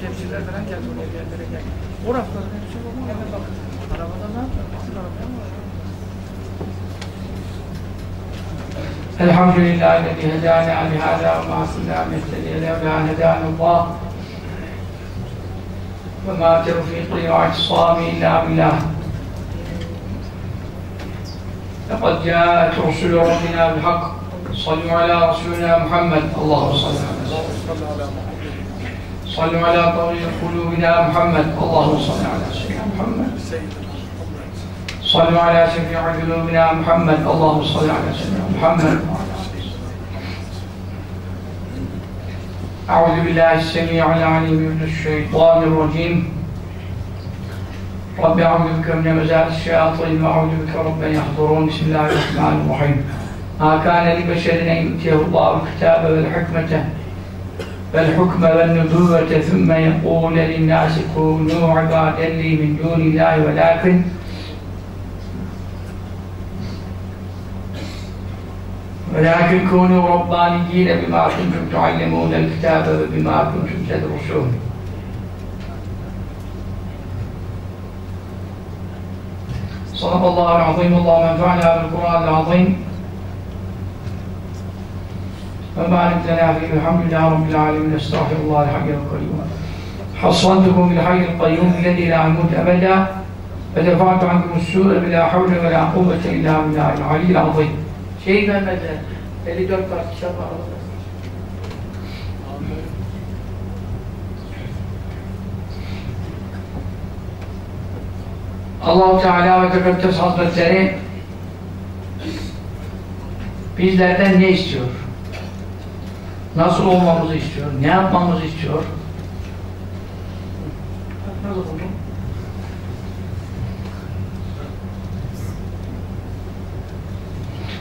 tefsirler falan geldi oraya yerlere geldi. O rafların hepsi bu. Hemen bak. Arabada ne yapacağım? Basın arabaya mı var? الحمد لله الذي هدانا لهذا وما كنا نهتدي لولا ان هدانا الله وما توفيقي واعتصامي الا بالله لقد جاءت رسل ربنا بالحق صلوا على رسولنا محمد اللهم صل على سيدنا صلوا على طريق قلوبنا محمد اللهم صل على سيدنا محمد صلوا على شفيع ذنوبنا محمد اللهم صل على سيدنا محمد أعوذ بالله السميع العليم من الشيطان الرجيم رب أعوذ بك من همزات الشياطين وأعوذ بك رب أن يحضرون بسم الله الرحمن الرحيم ما كان لبشر أن يؤتيه الله الكتاب والحكمة والحكم والنبوة ثم يقول للناس كونوا عبادا لي من دون الله ولكن ولكن كونوا ربانيين بما كنتم تعلمون الكتاب وبما كنتم تدرسون. صدق الله العظيم. اللهم انفعنا بالقرآن العظيم. وبارك لنا فيه الحمد لله رب العالمين استغفر الله الحي القيوم حصنتكم بالحي القيوم الذي لا يموت أبدا ودفعت عنكم السوء بلا حول ولا قوة إلا بالله العلي العظيم Şeyi vermediler. 54 parça kitap aldılar. Allahu Teala ve Tekaddes Hazretleri bizlerden ne istiyor? Nasıl olmamızı istiyor? Ne yapmamızı istiyor?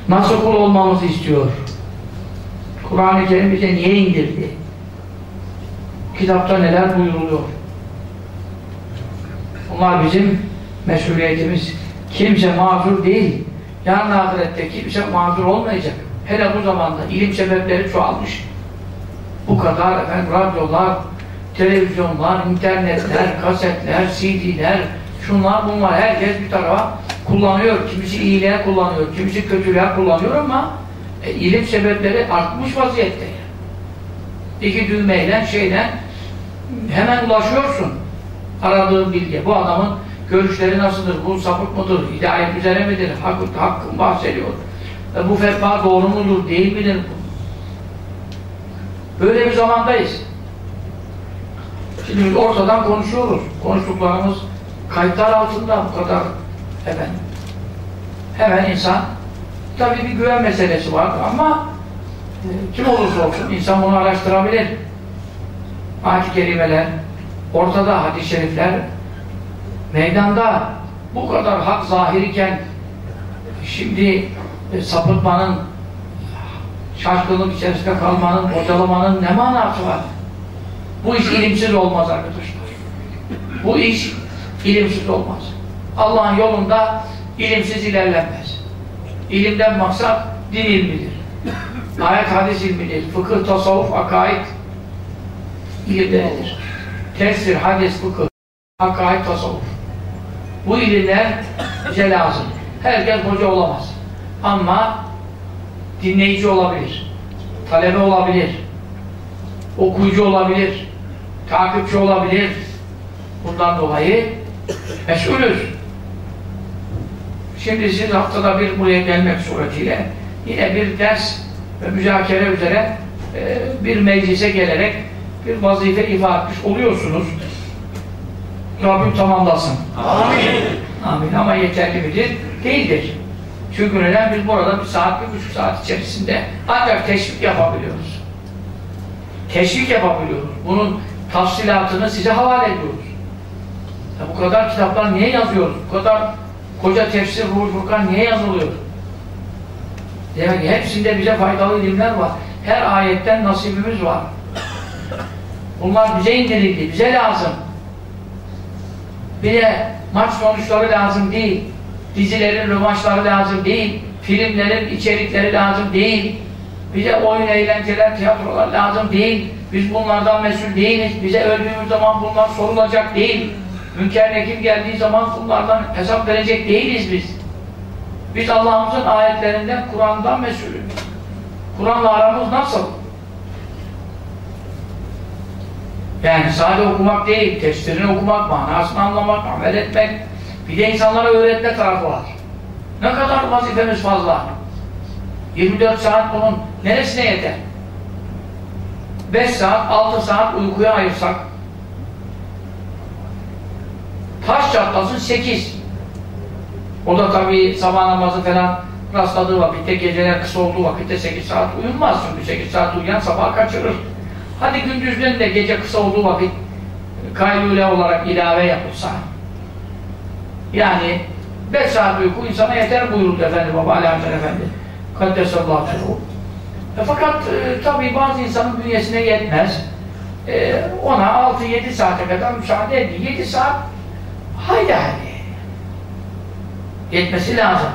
Nasıl kul olmamızı istiyor? Kur'an-ı Kerim bize niye indirdi? Kitapta neler buyuruluyor? Bunlar bizim mesuliyetimiz. Kimse mazur değil. Yarın ahirette kimse mazur olmayacak. Hele bu zamanda ilim sebepleri çoğalmış. Bu kadar efendim, radyolar, televizyonlar, internetler, kasetler, CD'ler, şunlar bunlar herkes bir tarafa kullanıyor. Kimisi iyiliğe kullanıyor, kimisi kötülüğe kullanıyor ama e, ilim sebepleri artmış vaziyette. İki düğmeyle şeyden hemen ulaşıyorsun aradığın bilgi. Bu adamın görüşleri nasıldır? Bu sapık mıdır? Hidayet üzere midir? Hak, hakkın bahsediyor. E, bu fetva doğru mudur? Değil midir? Böyle bir zamandayız. Şimdi biz ortadan konuşuyoruz. Konuştuklarımız kayıtlar altında bu kadar efendim. Hemen insan tabii bir güven meselesi var ama e, kim olursa olsun insan bunu araştırabilir. Ayet-i kerimeler ortada hadis-i şerifler meydanda bu kadar hak zahir iken şimdi e, sapıtmanın şaşkınlık içerisinde kalmanın, bocalamanın ne manası var? Bu iş ilimsiz olmaz arkadaşlar. Bu iş ilimsiz olmaz. Allah'ın yolunda ilimsiz ilerlenmez. İlimden maksat din ilmidir. Ayet hadis ilmidir. Fıkıh, tasavvuf, akaid ilimleridir. Tefsir, hadis, fıkıh, akaid, tasavvuf. Bu ilimler bize lazım. Herkes hoca olamaz. Ama dinleyici olabilir. Talebe olabilir. Okuyucu olabilir. Takipçi olabilir. Bundan dolayı mesulüz. Şimdi siz haftada bir buraya gelmek suretiyle yine bir ders ve müzakere üzere e, bir meclise gelerek bir vazife ifa etmiş oluyorsunuz. Rabbim tamamlasın. Amin. Amin. Ama yeterli midir? Değildir. Çünkü neden? Biz burada bir saat, bir buçuk saat içerisinde ancak teşvik yapabiliyoruz. Teşvik yapabiliyoruz. Bunun tafsilatını size havale ediyoruz. Ya bu kadar kitaplar niye yazıyoruz? Bu kadar koca tefsir, Ruhul Furkan niye yazılıyor? Demek hepsinde bize faydalı ilimler var. Her ayetten nasibimiz var. Bunlar bize indirildi, bize lazım. Bir de maç sonuçları lazım değil. Dizilerin rövanşları lazım değil. Filmlerin içerikleri lazım değil. Bize oyun, eğlenceler, tiyatrolar lazım değil. Biz bunlardan mesul değiliz. Bize öldüğümüz zaman bunlar sorulacak değil. Münker Nekir geldiği zaman bunlardan hesap verecek değiliz biz. Biz Allah'ımızın ayetlerinden, Kur'an'dan mesulüz. Kur'an'la aramız nasıl? Yani sadece okumak değil, tefsirini okumak, manasını anlamak, amel etmek, bir de insanlara öğretme tarafı var. Ne kadar vazifemiz fazla. 24 saat bunun neresine yeter? 5 saat, 6 saat uykuya ayırsak taş çatlasın 8 o da tabii sabah namazı falan rastladığı vakitte geceler kısa olduğu vakitte 8 saat uyunmaz çünkü 8 saat uyuyan sabah kaçırır hadi gündüzden de gece kısa olduğu vakit kaylule olarak ilave yapılsa yani 5 saat uyku insana yeter buyurdu Efendi Baba Ali Hasan Efendi Kaddesallahu aleyhi e fakat e, tabii bazı insanın bünyesine yetmez. E, ona 6-7 saate kadar müsaade ediyor. 7 saat haydi haydi. Yetmesi lazım.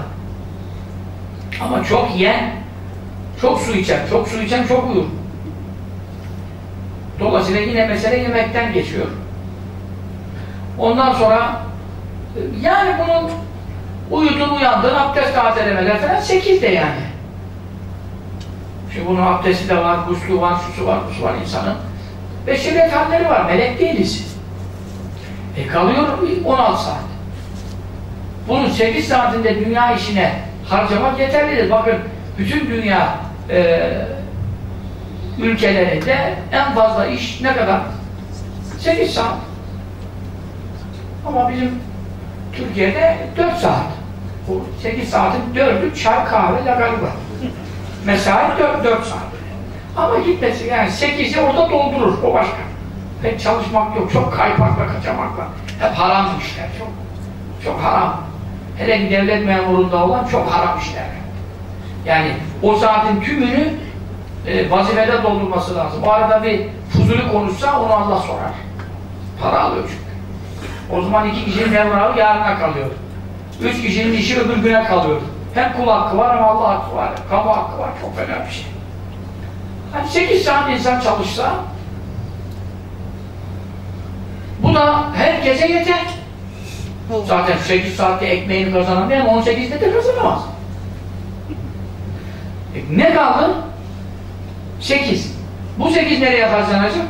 Ama çok yiyen çok su içer. Çok su içen çok uyur. Dolayısıyla yine mesele yemekten geçiyor. Ondan sonra yani bunun uyudun uyandın abdest tazelemeler falan 8 de yani. Şimdi bunun abdesti de var, guslu var, şusu var, busu var insanın. Beşeriyet halleri var, melek değiliz. E kalıyor 16 saat. Bunun 8 saatinde dünya işine harcamak yeterlidir. Bakın bütün dünya e, ülkelerinde en fazla iş ne kadar? 8 saat. Ama bizim Türkiye'de 4 saat. Bu 8 saatin 4'ü çay, kahve, lagalı var. Mesai 4, 4 saat. Ama gitmesi yani 8'i orada doldurur. O başka. Pek çalışmak yok. Çok kaymakla, kaçamakla. Hep haram işler. Çok çok haram. Hele ki devlet memurunda olan çok haram işler. Yani o saatin tümünü e, vazifede doldurması lazım. O arada bir fuzuli konuşsa onu Allah sorar. Para alıyor çünkü. O zaman iki kişinin memuru yarına kalıyor. Üç kişinin işi öbür güne kalıyor. Hem kul hakkı var hem Allah hakkı var. Kamu hakkı var. Çok fena bir şey. Hani 8 saat insan çalışsa bu da herkese yeter. Zaten 8 saatte ekmeğini kazanamayan 18'de de kazanamaz. E, ne kaldı? 8. Bu 8 nereye kazanacak?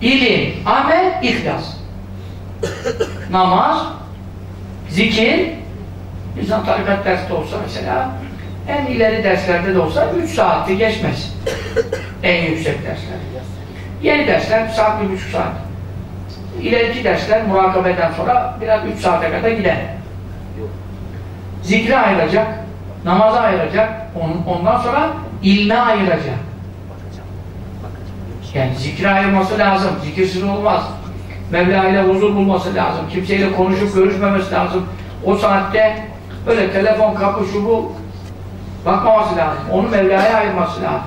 İlim, amel, ihlas. Namaz, zikir, İnsan tarikat derste olsa mesela en ileri derslerde de olsa 3 saatti geçmez. en yüksek dersler. Yeni dersler saat, bir buçuk saat. İleriki dersler murakabeden sonra biraz 3 saate kadar gider. Zikre ayıracak, namaza ayıracak, ondan sonra ilme ayıracak. Yani zikre ayırması lazım, zikirsiz olmaz. Mevla ile huzur bulması lazım, kimseyle konuşup görüşmemesi lazım. O saatte Öyle telefon, kapı, şu bu bakmaması lazım. Onu Mevla'ya ayırması lazım.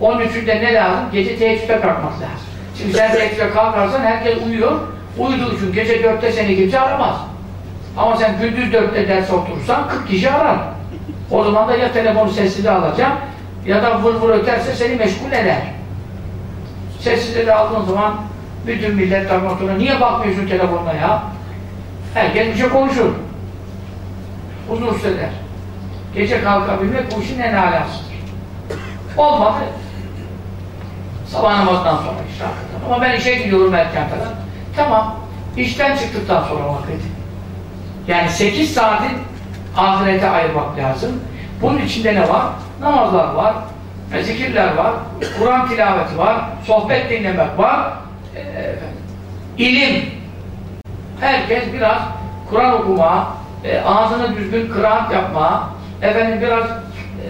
Onun için de ne lazım? Gece teheccüde kalkması lazım. Şimdi sen teheccüde kalkarsan herkes uyuyor. Uyuduğu için gece dörtte seni kimse aramaz. Ama sen gündüz dörtte derse oturursan 40 kişi arar. O zaman da ya telefonu sessize alacağım ya da vır vır öterse seni meşgul eder. Sessize de aldığın zaman bütün millet tabi niye bakmıyorsun telefonuna ya? Herkes bir şey konuşur uzun sürer. Gece kalkabilmek bu işin en alasıdır. Olmadı. Sabah namazından sonra işte Ama ben işe gidiyorum erken falan. Tamam. İşten çıktıktan sonra vakit. Yani 8 saatin ahirete ayırmak lazım. Bunun içinde ne var? Namazlar var, zikirler var, Kur'an tilaveti var, sohbet dinlemek var, e, ilim. Herkes biraz Kur'an okuma, e, ağzını düzgün kıraat yapma, efendim biraz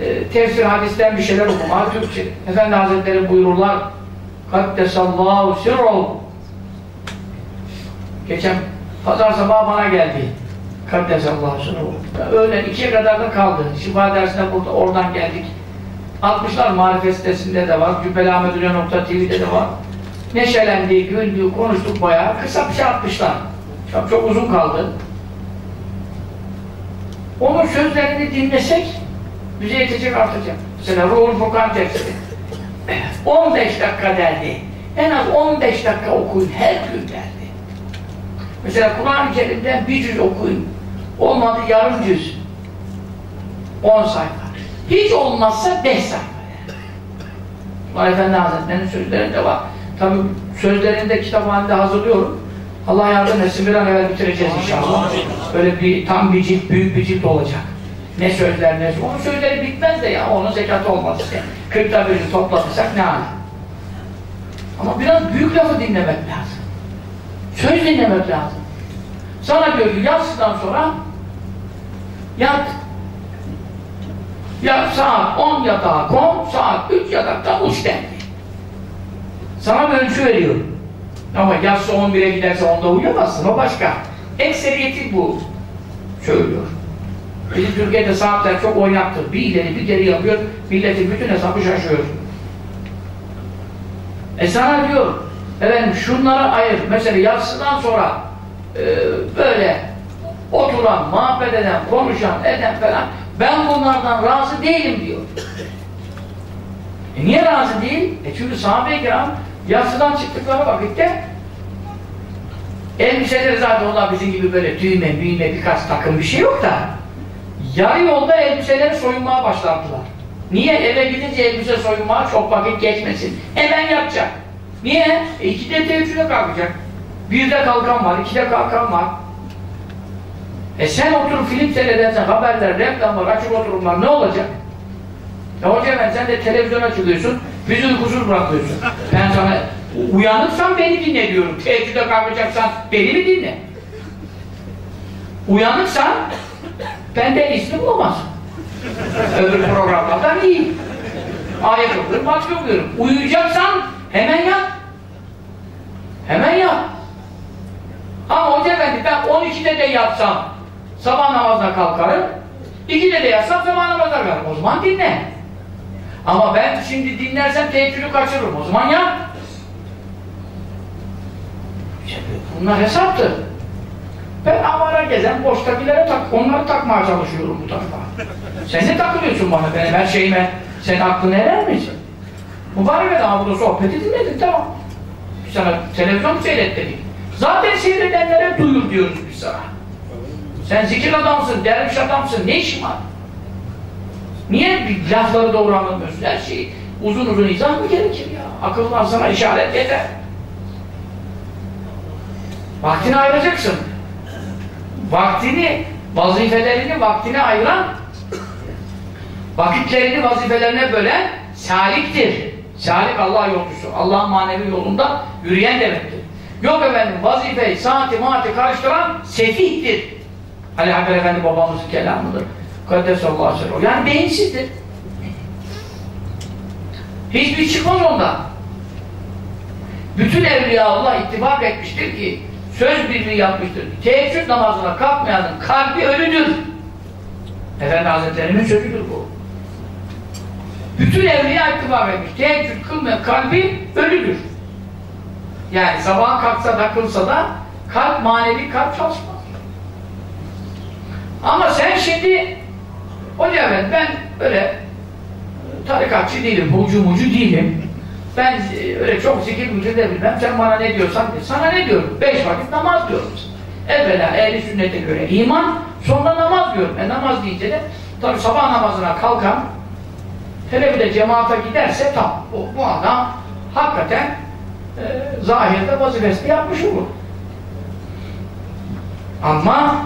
e, tefsir hadisten bir şeyler okuma, Türkçe. Efendi Hazretleri buyururlar, Kaddesallahu sirrol. Geçen pazar sabahı bana geldi. Kaddesallahu sirrol. Öğlen ikiye kadar da kaldı. Şifa dersine burada, oradan geldik. 60'lar marifet sitesinde de var, cübbelahmetüle.tv'de de var. Neşelendi, güldü, konuştuk bayağı. Kısa bir şey atmışlar. Çok, çok uzun kaldı. Onun sözlerini dinlesek bize yetecek artacak. Mesela Ruhul Furkan tefsiri. 15 dakika derdi. En az 15 dakika okuyun her gün derdi. Mesela Kur'an-ı Kerim'den bir cüz okuyun. Olmadı yarım cüz. 10 sayfa. Hiç olmazsa 5 sayfa. Yani. Efendi Hazretleri'nin sözlerinde var. Tabi sözlerinde kitap halinde hazırlıyorum. Allah yardım etsin bir an evvel bitireceğiz inşallah. Böyle bir tam bir cilt, büyük bir cilt olacak. Ne sözler ne Onun sözleri bitmez de ya, onun zekatı olmaz işte. Kırkta birini toplatırsak ne hali? Ama biraz büyük lafı dinlemek lazım. Söz dinlemek lazım. Sana diyor ki yatsıdan sonra yat. Ya saat 10 yatağa kon, saat 3 yatakta uç dendi. Sana bir ölçü veriyor. Ama yatsı 11'e giderse onda uyuyamazsın, o başka. Ekseriyeti bu söylüyor. Bizim Türkiye'de saatler çok oynaktır. Bir ileri bir geri yapıyor, milletin bütün hesabı şaşıyor. E sana diyor, efendim şunlara ayır, mesela yatsıdan sonra e, böyle oturan, muhabbet eden, konuşan, eden falan, ben bunlardan razı değilim diyor. E niye razı değil? E çünkü sahabe-i yatsıdan çıktıkları vakitte elbiseleri zaten onlar bizim gibi böyle düğme, büyüme, birkaç takım bir şey yok da yarı yolda elbiseleri soyunmaya başladılar. Niye? Eve gidince elbise soyunmaya çok vakit geçmesin. Hemen yapacak. Niye? E ikide teheccüde kalkacak. Birde kalkan var, ikide kalkan var. E sen oturup film seyredersen haberler, reklamlar, açık oturumlar ne olacak? E hoca ben sen de televizyon açılıyorsun, bizi uykusuz bırakıyorsun. Ben sana uyanırsan beni dinle diyorum. Teheccüde kalkacaksan beni mi dinle? Uyanırsan benden izni bulamazsın. Öbür programlardan iyi. Ayet okuyorum, başka okuyorum. Uyuyacaksan hemen yat. Hemen yat. Ama hoca efendi ben 12'de de yatsam sabah namazına kalkarım. 2'de de yatsam sabah namazına kalkarım. O zaman dinle. Ama ben şimdi dinlersem teheccüdü kaçırırım. O zaman yat. Bunlar hesaptır. Ben avara gezen boştakilere tak, onları takmaya çalışıyorum bu tarafa. Sen ne takılıyorsun bana benim her şeyime? Senin aklın erer misin? Mübarek adam burada sohbeti dinledin tamam. Biz sana televizyon seyret. Zaten seyredenlere duyur diyoruz biz sana. Sen zikir adamsın, derviş adamsın, ne işin var? Niye lafları doğru anlamıyorsun? Her şeyi uzun uzun izah mı gerekir ya? Akıllar sana işaret yeter. Vaktini ayıracaksın. Vaktini, vazifelerini vaktine ayıran vakitlerini vazifelerine bölen saliktir. Salik Allah yolcusu. Allah'ın manevi yolunda yürüyen demektir. Yok efendim vazifeyi, saati, maati karıştıran sefihtir. Ali Haber Efendi babamızın kelamıdır. Kaddesallahu aleyhi ve sellem. Yani beyinsizdir. Hiçbir çıkmaz ondan. Bütün evliya Allah ittifak etmiştir ki söz birliği yapmıştır. Teheccüd namazına kalkmayanın kalbi ölüdür. Efendi Hazretleri'nin sözüdür bu. Bütün evliya ittifak etmiş. Teheccüd kılmayan kalbi ölüdür. Yani sabah kalksa da kılsa da kalp manevi kalp çalışmaz. Ama sen şimdi Hoca ben, ben öyle tarikatçı değilim, hucu mucu değilim. Ben e, öyle çok zikir mücür de bilmem. Sen bana ne diyorsan de. Sana ne diyorum? Beş vakit namaz diyorum. Evvela ehli sünnete göre iman, sonra namaz diyorum. E namaz deyince de tabi sabah namazına kalkan hele bir de cemaate giderse tam bu, bu adam hakikaten e, zahirde vazifesini yapmış olur. Ama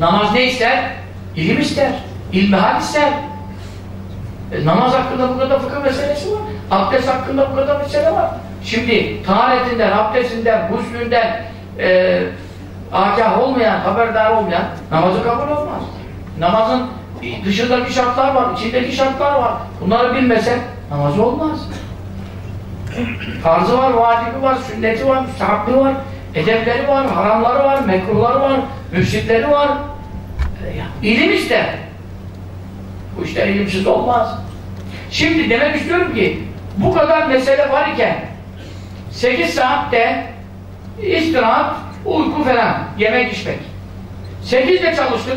namaz ne ister? İlim ister. İlmihal ister. E, namaz hakkında bu kadar fıkıh meselesi var. Abdest hakkında bu kadar mesele var. Şimdi taharetinden, abdestinden, guslünden e, agah olmayan, haberdar olmayan namazı kabul olmaz. Namazın dışındaki şartlar var, içindeki şartlar var. Bunları bilmesen namaz olmaz. Farzı var, vacibi var, sünneti var, müstahaklı var, edepleri var, haramları var, mekruhları var, müfsitleri var. E, ilim ister. Bu işler ilimsiz olmaz. Şimdi demek istiyorum ki bu kadar mesele var iken 8 saatte istirahat, uyku falan, yemek içmek. 8 de çalıştık.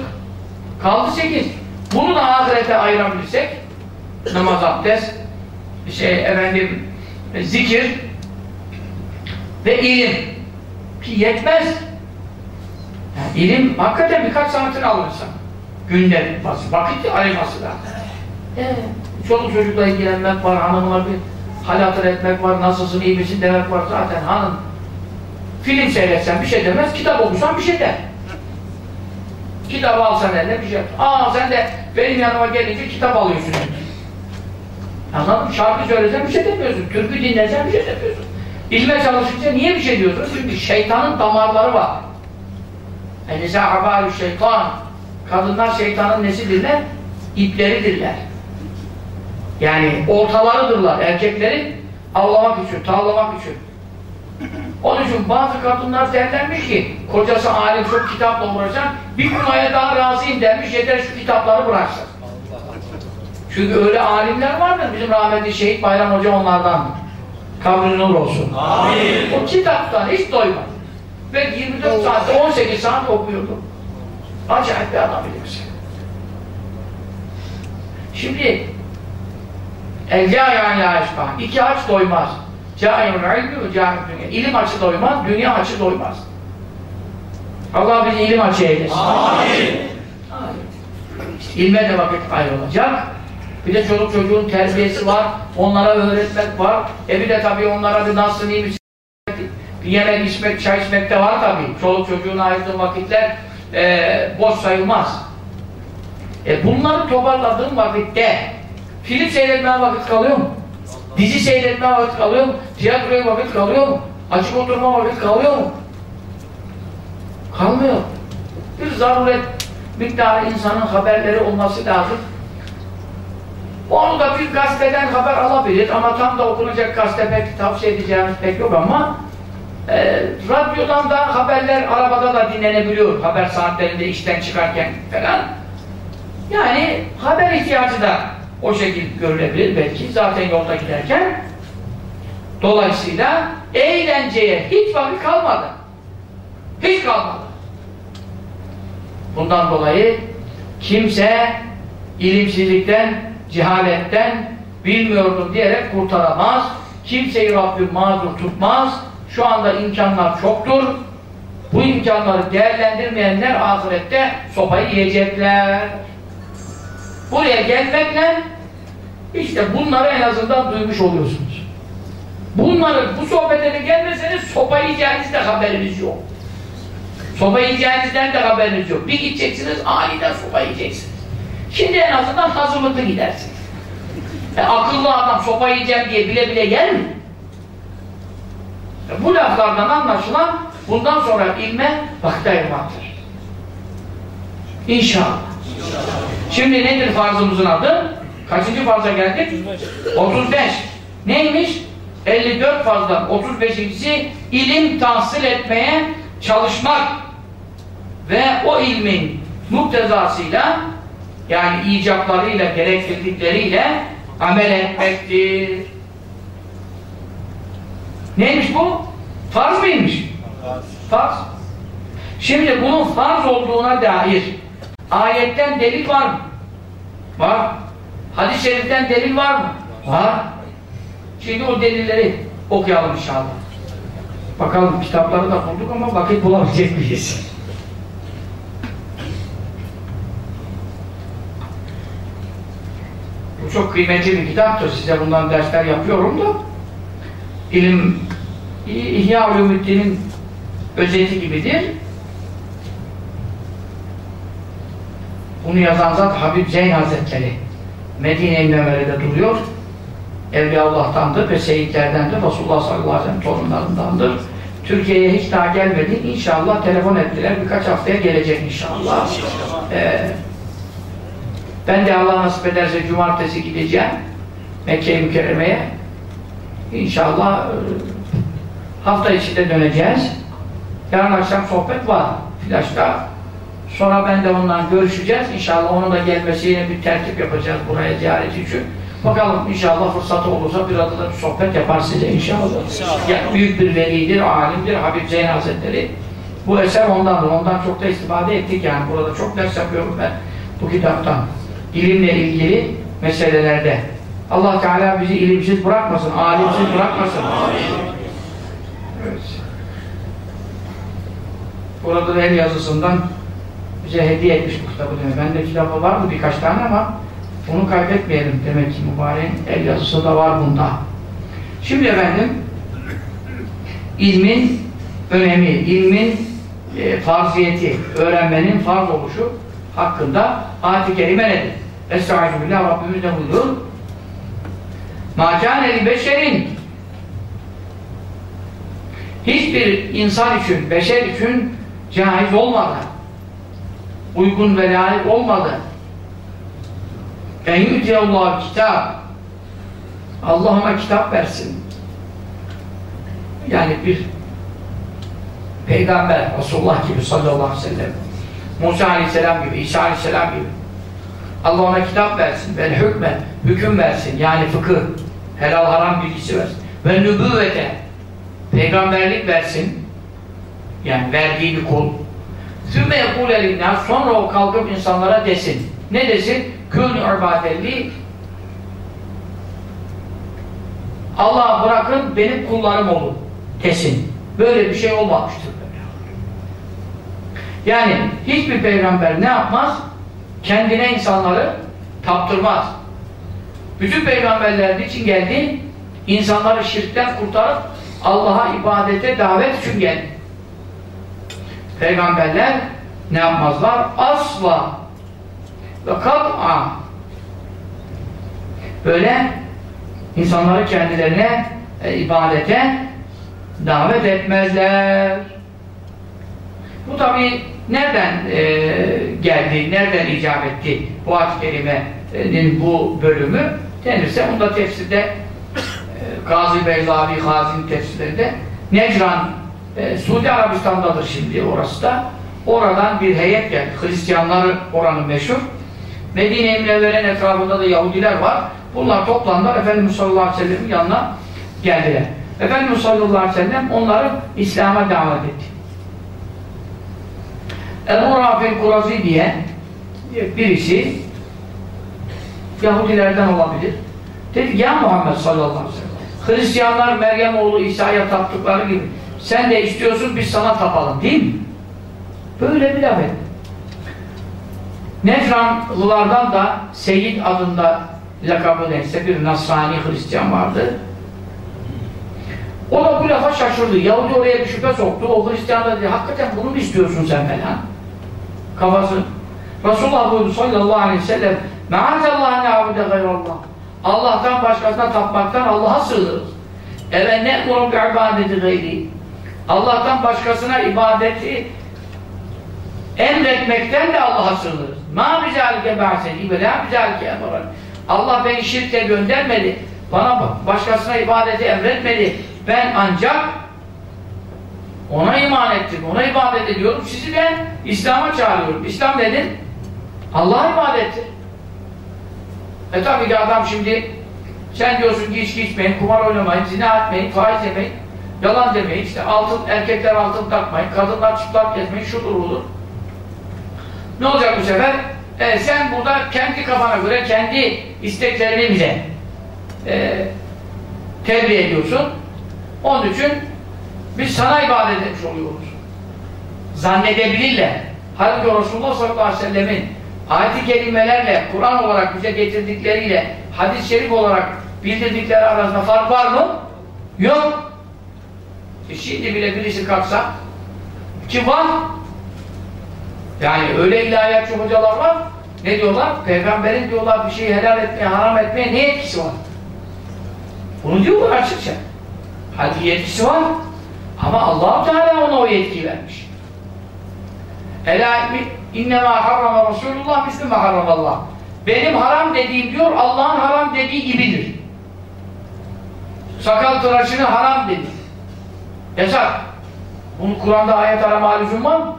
Kaldı 8. Bunu da ahirete ayırabilirsek namaz, abdest, şey efendim zikir ve ilim ki yetmez. Yani ilim hakikaten birkaç saatini alırsa günde vakit ayırması lazım. Ee, çoluk çocukla ilgilenmek var, hanımla bir hal hatır etmek var, nasılsın, iyi misin demek var zaten hanım. Film seyretsen bir şey demez, kitap okusan bir şey der. Kitabı alsan eline bir şey Aa sen de benim yanıma gelince kitap alıyorsun. Anladın mı? Şarkı söylesen bir şey demiyorsun. Türkü dinlesen bir şey demiyorsun. İlme çalışınca niye bir şey diyorsun? Çünkü şeytanın damarları var. Enisa habalü şeytan. Kadınlar şeytanın nesidirler? İpleridirler. Yani ortalarıdırlar. Erkekleri avlamak için, tavlamak için. Onun için bazı kadınlar derlermiş ki kocası alim çok kitapla uğraşan bir gün aya daha razıyım dermiş yeter şu kitapları bıraksın. Çünkü öyle alimler vardır. Bizim rahmetli Şehit Bayram Hoca onlardan. Kabri nur olsun. Amin. O kitaptan hiç doymadı. Ve 24 saatte 18 saat okuyordu. Acayip bir adam bilirsin. Şimdi El câyan la eşbâh. İki aç doymaz. Câyun ilmi ve. İlim açı doymaz, dünya açı doymaz. Allah bizi ilim açı eylesin. Amin. İşte ilme de vakit ayrılacak. Bir de çoluk çocuğun terbiyesi var. Onlara öğretmek var. E bir de tabii onlara bir nasıl iyi bir yemek içmek, çay içmek de var tabii. Çoluk çocuğun ayırdığın vakitler e, boş sayılmaz. E bunları toparladığın vakitte film seyretmeye vakit kalıyor mu? Dizi seyretmeye vakit kalıyor mu? Tiyatroya vakit kalıyor mu? Açık oturma vakit kalıyor mu? Kalmıyor. Bir zaruret miktarı insanın haberleri olması lazım. Onu da bir gazeteden haber alabilir ama tam da okunacak gazete pek tavsiye edeceğimiz pek yok ama e, radyodan da haberler arabada da dinlenebiliyor haber saatlerinde işten çıkarken falan. Yani haber ihtiyacı da o şekilde görülebilir belki zaten yolda giderken. Dolayısıyla eğlenceye hiç vakit kalmadı. Hiç kalmadı. Bundan dolayı kimse ilimsizlikten, cehaletten bilmiyordum diyerek kurtaramaz. Kimseyi Rabbim mazur tutmaz. Şu anda imkanlar çoktur. Bu imkanları değerlendirmeyenler ahirette sopayı yiyecekler. Buraya gelmekle işte bunları en azından duymuş oluyorsunuz. Bunları, bu sohbetlere gelmeseniz sopa yiyeceğinizde haberiniz yok. Sopa yiyeceğinizden de haberiniz yok. Bir gideceksiniz, aniden sopa yiyeceksiniz. Şimdi en azından hazırlıklı gidersiniz. E, akıllı adam sopa yiyeceğim diye bile bile yer mi? E, bu laflardan anlaşılan bundan sonra ilme vakit ayırmaktır. İnşallah. Şimdi nedir farzımızın adı? Kaçıncı farza geldik? 35. Neymiş? 54 farzdan 35.si ilim tahsil etmeye çalışmak ve o ilmin muktezasıyla yani icaplarıyla, gerektirdikleriyle amel etmektir. Neymiş bu? Farz mıymış? Farz. Şimdi bunun farz olduğuna dair ayetten delil var mı? Var. Hadis-i şeriften delil var mı? Var. Şimdi o delilleri okuyalım inşallah. Bakalım kitapları da bulduk ama vakit bulabilecek miyiz? Bu çok kıymetli bir kitaptır. Size bundan dersler yapıyorum da ilim İhya Ulumuddin'in özeti gibidir. Bunu yazan zat Habib Zeyn Hazretleri Medine-i Münevvere'de duruyor. Evliyaullah'tandır ve seyitlerdendir. Resulullah sallallahu aleyhi ve sellem torunlarındandır. Türkiye'ye hiç daha gelmedi. İnşallah telefon ettiler. Birkaç haftaya gelecek inşallah. Ee, ben de Allah nasip ederse cumartesi gideceğim. Mekke-i Mükerreme'ye. İnşallah e, hafta içinde döneceğiz. Yarın akşam sohbet var. Flaşta. Sonra ben de onunla görüşeceğiz. İnşallah onun da gelmesiyle bir tertip yapacağız buraya ziyaret için. Bakalım inşallah fırsatı olursa bir arada bir sohbet yapar size inşallah. İnşallah. Yani büyük bir velidir, alimdir, Habib Zeyn Hazretleri. Bu eser ondandır. Ondan çok da istifade ettik yani. Burada çok ders yapıyorum ben bu kitaptan. İlimle ilgili meselelerde. Allah Teala bizi ilimsiz bırakmasın, alimsiz bırakmasın. Evet. Burada da el yazısından bize hediye etmiş bu kitabı demek. Bende kitabı var mı birkaç tane ama bunu kaybetmeyelim demek ki mübareğin el yazısı da var bunda. Şimdi efendim ilmin önemi, ilmin e, farziyeti, öğrenmenin farz oluşu hakkında ayet-i kerime nedir? Estaizu billah Rabbimiz de buyuruyor. Mâkâneli beşerin hiçbir insan için, beşer için caiz olmadı. Uygun ve layık olmadı. En yüceallahu kitap Allah ona kitap versin. Yani bir peygamber Resulullah gibi sallallahu aleyhi ve sellem Musa aleyhisselam gibi, İsa aleyhisselam gibi Allah ona kitap versin ve hükme, hüküm versin yani fıkıh helal haram bilgisi versin ve nübüvvete peygamberlik versin yani verdiği bir kul sümme yekûle linnâs sonra o kalkıp insanlara desin ne desin? kûnü ibadelli Allah'a bırakın benim kullarım olun desin. Böyle bir şey olmamıştır. Yani hiçbir peygamber ne yapmaz? Kendine insanları taptırmaz. Bütün peygamberler için geldi? İnsanları şirkten kurtarıp Allah'a ibadete davet için geldi. Peygamberler ne yapmazlar? Asla ve kat'a böyle insanları kendilerine e, ibadete davet etmezler. Bu tabi nereden e, geldi, nereden icap etti bu ayet-i kerimenin bu bölümü denirse bunda tefsirde e, Gazi Beyzavi, Gazi'nin tefsirlerinde Necran e, Suudi Arabistan'dadır şimdi orası da oradan bir heyet geldi. Hristiyanlar oranın meşhur. Medine-i Münevvere'nin etrafında da Yahudiler var. Bunlar toplandılar. Efendimiz sallallahu aleyhi ve sellem'in yanına geldiler. Efendimiz sallallahu aleyhi ve sellem onları İslam'a davet etti. Ebu Rafil Kurazi diye birisi Yahudilerden olabilir. Dedi ya Muhammed sallallahu aleyhi ve sellem Hristiyanlar Meryem oğlu İsa'ya taptıkları gibi sen de istiyorsun biz sana tapalım değil mi? Böyle bir laf etti. Necranlılardan da Seyyid adında lakabı neyse bir Nasrani Hristiyan vardı. O da bu lafa şaşırdı. Yahudi oraya bir şüphe soktu. O Hristiyan da dedi, hakikaten bunu mu istiyorsun sen falan? Kafası. Resulullah buyurdu sallallahu aleyhi ve sellem Meazallah ne abude gayrallah. Allah'tan başkasına tapmaktan Allah'a sığınırız. Evet ne kurun bir ibadeti gayri. Allah'tan başkasına ibadeti emretmekten de Allah'a sığınırız. Ma bizalike ba'sedi ve la bizalike emran. Allah beni şirkle göndermedi. Bana başkasına ibadeti emretmedi. Ben ancak ona iman ettim, ona ibadet ediyorum. Sizi de İslam'a çağırıyorum. İslam nedir? Allah'a ibadettir. E tabi ki adam şimdi sen diyorsun ki içki içmeyin, kumar oynamayın, zina etmeyin, faiz yemeyin, yalan demeyin, işte altın, erkekler altın takmayın, kadınlar çıplak gezmeyin, şudur olur. Ne olacak bu sefer? E, sen burada kendi kafana göre, kendi isteklerini bize e, tebliğ ediyorsun. Onun için biz sana ibadet etmiş oluyoruz. Zannedebilirler. Halbuki Resulullah sallallahu aleyhi ve sellemin ayet-i kerimelerle, Kur'an olarak bize getirdikleriyle, hadis-i şerif olarak bildirdikleri arasında fark var mı? Yok. E şimdi bile birisi kalksa ki var yani öyle ilahiyatçı hocalar var ne diyorlar? Peygamberin diyorlar bir şeyi helal etmeye, haram etmeye ne etkisi var? Bunu diyorlar açıkça. Halbuki yetkisi var. Ama allah Teala ona o yetki vermiş. Ela innema harrama Resulullah mislime harramallah. Benim haram dediğim diyor Allah'ın haram dediği gibidir. Sakal tıraşını haram dedi. Yasak. Bunun Kur'an'da ayet arama lüzum var mı?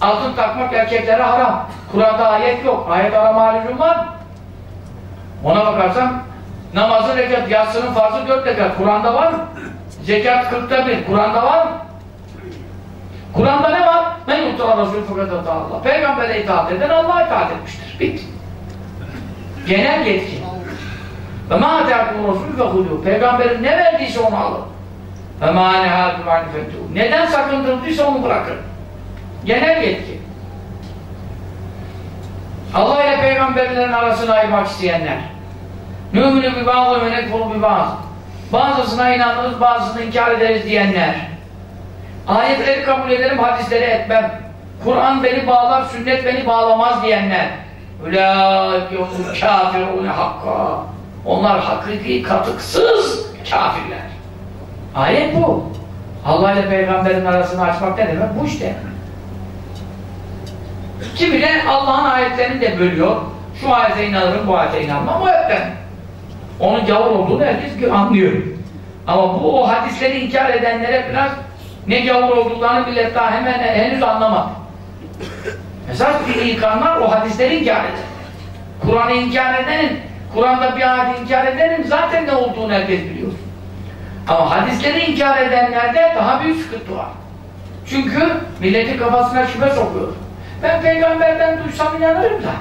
Altın takmak erkeklere haram. Kur'an'da ayet yok. Ayet arama lüzum var mı? Ona bakarsan namazın rekat, yatsının farzı dört rekat. Kur'an'da var mı? Zekat kırkta bir. Kur'an'da var mı? Kur'an'da ne var? Men yuttara Resulü fakat Allah. Peygamber'e itaat eden Allah'a itaat etmiştir. Bitti. Genel yetki. Ve ma atâkum rasûlü fehudû. Peygamberin ne verdiyse onu alın. Ve ma nehâkum anifetû. Neden sakındırdıysa onu bırakın. Genel yetki. Allah ile peygamberlerin arasını ayırmak isteyenler. Nûmünü bir bazı ve nekfuru bir bazı. Bazısına inanırız, bazısını inkar ederiz diyenler. Ayetleri kabul ederim, hadisleri etmem. Kur'an beni bağlar, sünnet beni bağlamaz diyenler. Hakka. Onlar hakiki, katıksız kafirler. Ayet bu. Allah ile peygamberin arasını açmak ne demek? Bu işte. Kimi de Allah'ın ayetlerini de bölüyor. Şu ayete inanırım, bu ayete inanmam. O hepten. Onun gavur olduğunu herkes anlıyor. Ama bu o hadisleri inkar edenlere biraz ne gavur olduklarını bile daha hemen henüz anlamadı. Esas dini yıkanlar o hadisleri inkar eder. Kur'an'ı inkar edenin, Kur'an'da bir ayet inkar edenin zaten ne olduğunu herkes biliyor. Ama hadisleri inkar edenlerde daha büyük sıkıntı var. Çünkü milleti kafasına şüphe sokuyor. Ben peygamberden duysam inanırım da.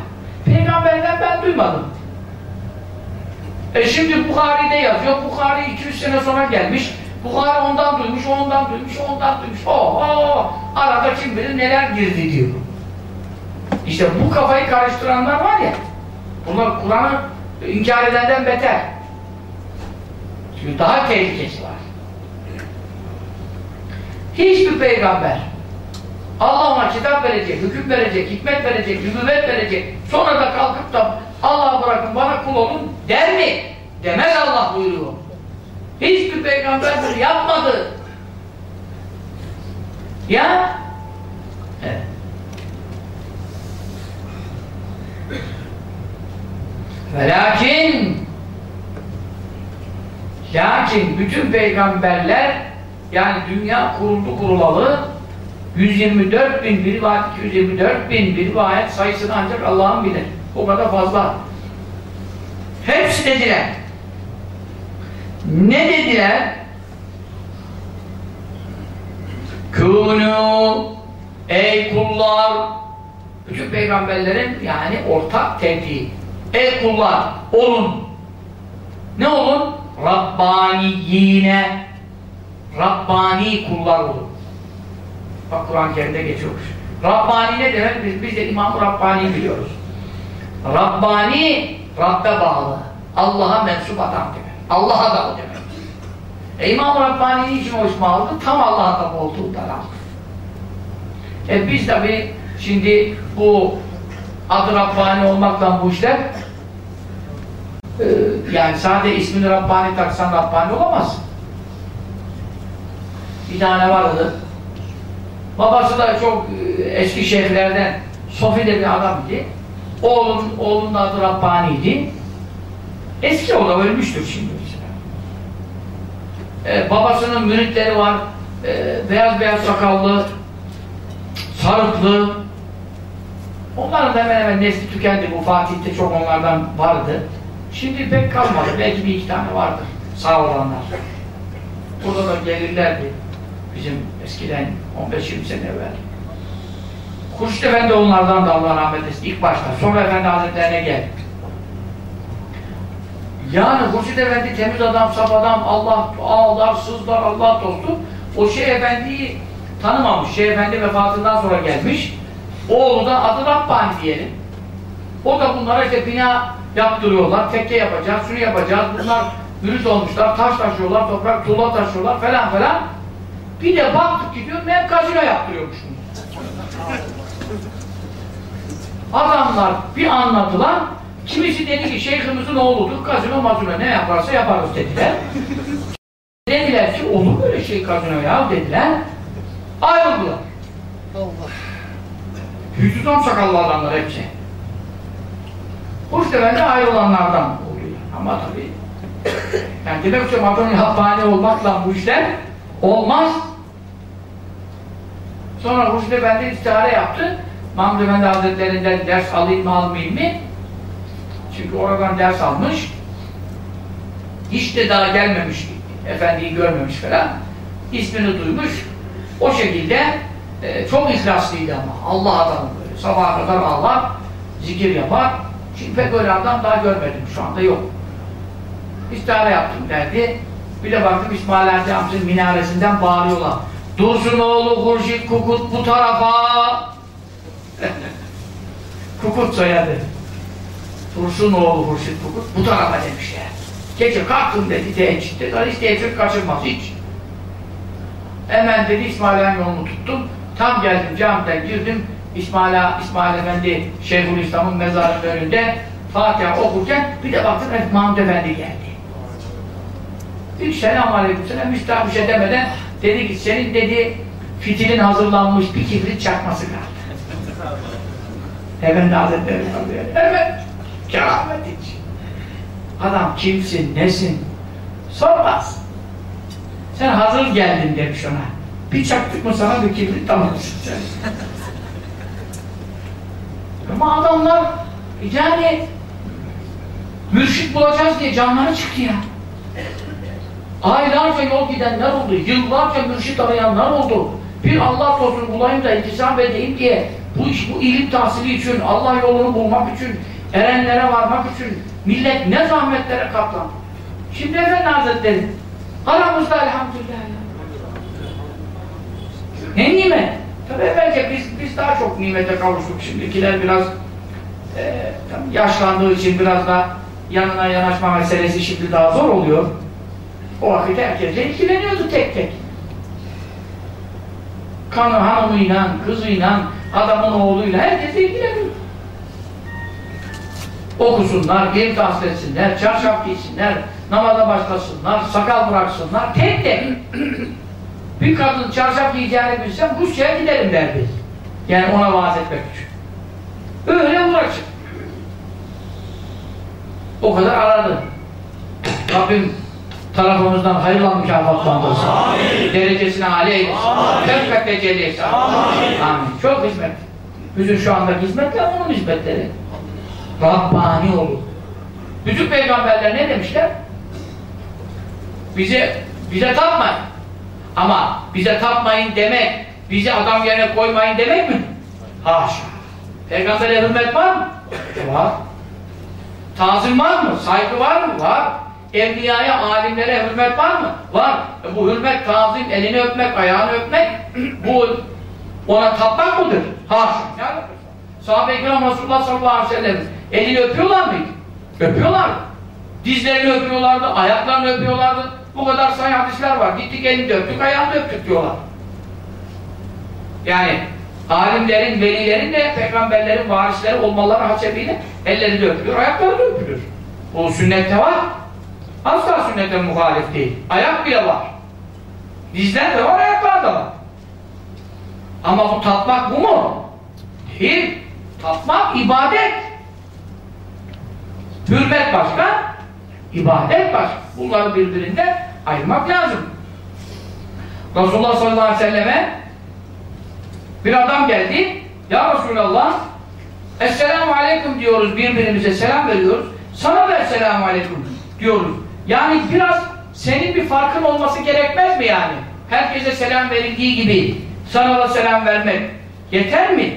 Peygamberden ben duymadım. E şimdi Bukhari'de yazıyor. Bukhari 200 sene sonra gelmiş. Bukhari ondan duymuş, ondan duymuş, ondan duymuş. Oo, arada kim bilir neler girdi diyor. İşte bu kafayı karıştıranlar var ya, bunlar Kur'an'ı inkar edenden beter. Çünkü daha tehlikesi var. Hiçbir peygamber Allah ona kitap verecek, hüküm verecek, hikmet verecek, nübüvvet verecek. Sonra da kalkıp da Allah'a bırakın bana kul olun der mi? Demez Allah buyuruyor. Hiçbir peygamber bunu yapmadı. Ya? Evet. Ve lakin lakin bütün peygamberler yani dünya kuruldu kurulalı 124 bin bir rivayet 224 bin bir rivayet sayısını ancak Allah'ın bilir. O kadar fazla. Hepsi dediler. Ne dediler? Kûnû Ey kullar bütün peygamberlerin yani ortak tevdi. Ey kullar olun. Ne olun? Rabbaniyine Rabbani kullar olun. Bak Kur'an-ı Kerim'de geçiyormuş. Rabbani ne demek? Biz, biz de İmam-ı Rabbani biliyoruz. Rabbani Rabbe bağlı. Allah'a mensup adam demek. Allah'a da o demek. E İmam-ı Rabbani niçin o ismi aldı? Tam Allah'a da olduğundan aldı. E biz tabi şimdi bu adı Rabbani olmakla bu işler e, yani sadece ismini Rabbani taksan Rabbani olamaz. Bir tane vardı. Babası da çok e, eski şeyhlerden Sofi de bir adam idi. Oğlun, oğlunun adı Rabbani'ydi. Eski o da ölmüştür şimdi mesela. Ee, babasının müritleri var. Ee, beyaz beyaz sakallı, sarıklı. Onların da hemen hemen nesli tükendi. Bu Fatih'te çok onlardan vardı. Şimdi pek kalmadı. Belki bir iki tane vardır. Sağ olanlar. Burada da gelirlerdi. Bizim eskiden 15-20 sene evvel. Hurşit Efendi onlardan da Allah rahmet etsin ilk başta. Sonra Efendi Hazretlerine gel. Yani Hurşit Efendi temiz adam, saf adam, Allah ağlar, sızlar, Allah dostu. O Şeyh Efendi'yi tanımamış. Şeyh Efendi vefatından sonra gelmiş. Oğlu da adı Rabbani diyelim. O da bunlara işte bina yaptırıyorlar. Tekke yapacağız, şunu yapacağız. Bunlar mürit olmuşlar, taş taşıyorlar, toprak, tuğla taşıyorlar falan falan. Bir de baktık gidiyor, hep gazino yaptırıyormuş Adamlar bir anlatılan, kimisi dedi ki şeyhimizin oğludur, gazino mazino ne yaparsa yaparız dediler. dediler ki olur böyle şey gazino ya dediler. Ayrıldılar. Allah. Hüsnüzan sakallı adamlar hepsi. Hoş de ayrılanlardan oluyor. Ama tabii yani demek ki madem Rabbani olmakla bu işler olmaz. Sonra Hurşit Efendi istihare yaptı. Mahmud Efendi Hazretlerinden ders alayım mı almayayım mı? Çünkü oradan ders almış. Hiç de daha gelmemiş. Efendiyi görmemiş falan. İsmini duymuş. O şekilde e, çok ihlaslıydı ama. Allah adamı böyle. Sabaha kadar Allah zikir yapar. Şimdi pek öyle adam daha görmedim. Şu anda yok. istihare yaptım derdi. Bir de baktım İsmail amcanın minaresinden bağırıyorlar. Dursun oğlu Hurşit Kukut bu tarafa. Kukut soyadı. Dursun oğlu Hurşit Kukut bu tarafa demişler. Gece kalktım dedi teheccüde. Hiç teheccüd kaçırmaz hiç. Hemen dedi İsmail Han yolunu tuttum. Tam geldim camiden girdim. İsmail, İsmail Efendi Şeyhülislam'ın mezarının önünde Fatiha okurken bir de baktım evet, Mahmud Efendi geldi. Bir selam aleyküm selam müstahap bir şey demeden dedi ki senin dedi fitilin hazırlanmış bir kibrit çakması kaldı. Efendi Hazretleri kalıyor. Evet. Keramet hiç. Adam kimsin, nesin? Sormaz. Sen hazır geldin demiş ona. Bir çaktık mı sana bir kibrit tamamsın sen. Ama adamlar yani mürşit bulacağız diye canları çıktı ya. Aylarca yol gidenler oldu, yıllarca mürşit arayanlar oldu. Bir Allah dostunu bulayım da iltisam edeyim diye bu iş, bu ilim tahsili için, Allah yolunu bulmak için, erenlere varmak için millet ne zahmetlere katlandı. Şimdi Efendi Hazretleri aramızda elhamdülillah. Ne nimet? Tabii belki biz, biz daha çok nimete kavuştuk. Şimdikiler biraz e, yaşlandığı için biraz da yanına yanaşma meselesi şimdi daha zor oluyor. O vakit herkese ilgileniyordu tek tek. Kanı hanımıyla, kızıyla, adamın oğluyla herkese ilgileniyor. Okusunlar, ilim tahsil etsinler, çarşaf giysinler, namaza başlasınlar, sakal bıraksınlar, tek tek. Bir kadın çarşaf giyeceğini bilsem Rusya'ya giderim derdi. Yani ona vaaz etmek için. Öyle uğraşır. O kadar aradı. Rabbim tarafımızdan hayırla mükafatlandırsın. Derecesine âli eylesin. Tek tecelli etsin. Amin. Çok hizmet. Bizim şu andaki hizmetler onun hizmetleri. Rabbani olur. Bütün peygamberler ne demişler? Bize bize tapmayın. Ama bize tapmayın demek, bizi adam yerine koymayın demek mi? Haşa. Peygamber'e hürmet var mı? Var. Tazim var mı? Saygı var mı? Var. Evliyaya, alimlere hürmet var mı? Var. E bu hürmet, tazim, elini öpmek, ayağını öpmek, bu ona tapmak mıdır? Haşa. Sahabe-i kiram Resulullah sallallahu aleyhi ve sellem elini öpüyorlar mıydı? Öpüyorlar. Dizlerini öpüyorlardı, ayaklarını öpüyorlardı. Bu kadar sayı hadisler var. Gittik elini de öptük, ayağını da öptük diyorlar. Yani alimlerin, velilerin de peygamberlerin varisleri olmaları hasebiyle elleri de öpülür, ayakları da öpülür. Bu sünnette var. Asla sünnete muhalif değil. Ayak bile var. Dizler de var, ayaklar da var. Ama bu tatmak bu mu? Değil. Tatmak ibadet. Hürmet başka, ibadet başka. Bunları birbirinden ayırmak lazım. Resulullah sallallahu aleyhi ve selleme bir adam geldi. Ya Resulallah Esselamu aleyküm diyoruz birbirimize selam veriyoruz. Sana da Esselamu aleyküm diyoruz. Yani biraz senin bir farkın olması gerekmez mi yani? Herkese selam verildiği gibi sana da selam vermek yeter mi?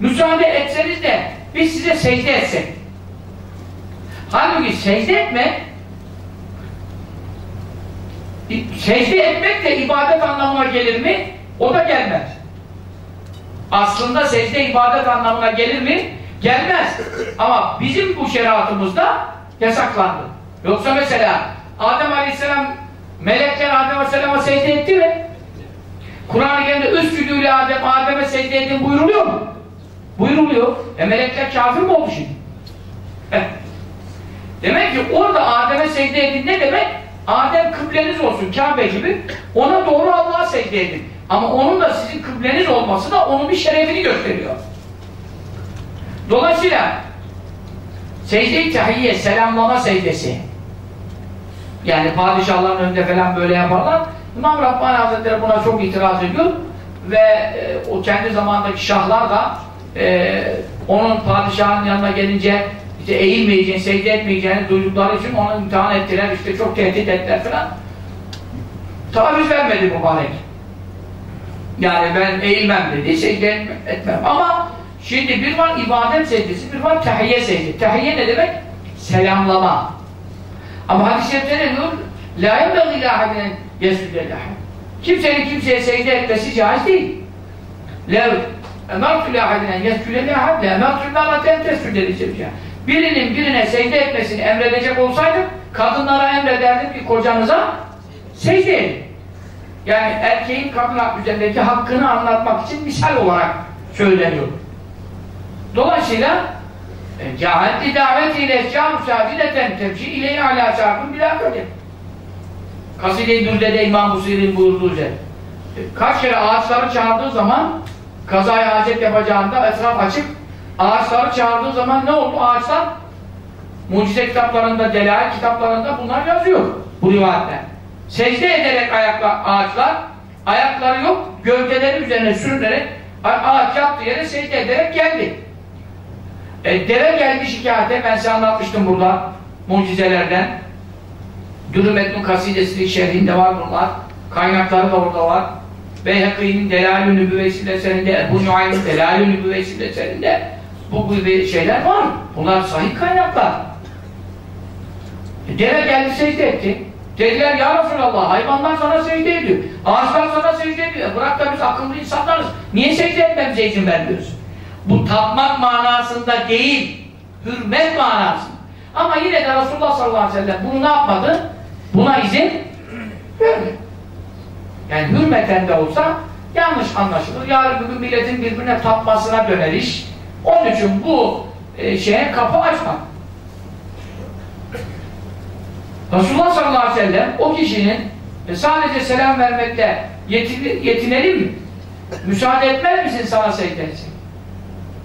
Müsaade etseniz de biz size secde etsek. Halbuki secde etmek secde etmek de ibadet anlamına gelir mi? O da gelmez. Aslında secde ibadet anlamına gelir mi? Gelmez. Ama bizim bu şeriatımızda yasaklandı. Yoksa mesela Adem Aleyhisselam melekler Adem Aleyhisselam'a secde etti mi? Kur'an-ı Kerim'de üstüdüyle Adem, Adem'e secde edin buyuruluyor mu? Buyuruluyor. E melekler kafir mi oldu şimdi? Demek ki orada Adem'e secde edin ne demek? Adem kıbleniz olsun Kabe gibi ona doğru Allah'a secde edin. Ama onun da sizin kıbleniz olması da onun bir şerefini gösteriyor. Dolayısıyla secde-i tahiyye, selamlama secdesi yani padişahların önünde falan böyle yaparlar. İmam Rabbani Hazretleri buna çok itiraz ediyor ve e, o kendi zamandaki şahlar da e, onun padişahın yanına gelince işte eğilmeyeceğini, secde etmeyeceğini duydukları için onu imtihan ettiler, işte çok tehdit ettiler falan. Taviz vermedi mübarek. Yani ben eğilmem dedi, secde etmem. Ama şimdi bir var ibadet secdesi, bir var tahiyye secdesi. Tahiyye ne demek? Selamlama. Ama hadis-i şerifte ne diyor? La yenbegî ilâ hadinen yesüdel Kimsenin kimseye secde etmesi caiz değil. Lev emertü lâ hadinen yesüdel ahad le emertü lâ maten tesüdel Birinin birine secde etmesini emredecek olsaydım kadınlara emrederdim ki kocanıza secde edin. Yani erkeğin kadın üzerindeki hakkını anlatmak için misal olarak söyleniyor. Dolayısıyla cehalti davetiyle eşya müsaadileten tevci ile ala çarpın bila kadir. Kaside-i Dürde'de İmam Busiri'nin buyurduğu üzere. Kaç kere ağaçları çağırdığı zaman kazaya hacet yapacağında etraf açık ağaçları çağırdığı zaman ne oldu ağaçlar? Mucize kitaplarında, delail kitaplarında bunlar yazıyor. Bu rivayetler. Secde ederek ayaklar, ağaçlar ayakları yok, gövdeleri üzerine sürünerek ağaç yaptığı yere secde ederek geldi. E, deve geldi şikayete, ben size anlatmıştım burada mucizelerden. Dürüm Etnun Kasidesi'nin şerhinde var bunlar. Kaynakları da orada var. Beyhekî'nin Delal-ü Nübüvvesi'nin eserinde, Ebu Nuaym'ın Delal-ü Nübüvvesi'nin eserinde bu gibi şeyler var. Bunlar sahih kaynaklar. E, deve geldi secde etti. Dediler ya Resulallah hayvanlar sana secde ediyor. Ağaçlar sana secde ediyor. E, bırak da biz akıllı insanlarız. Niye secde etmemize izin vermiyoruz? Bu tapmak manasında değil, hürmet manasında. Ama yine de Resulullah sallallahu aleyhi ve sellem bunu ne yapmadı? Buna izin vermedi. Yani hürmeten de olsa yanlış anlaşılır. Yarın bugün milletin birbirine tapmasına döner iş. Onun için bu e, şeye kapı açma. Resulullah sallallahu aleyhi ve sellem o kişinin e, sadece selam vermekle yetin, yetinelim mi? Müsaade etmez misin sana secde etsin?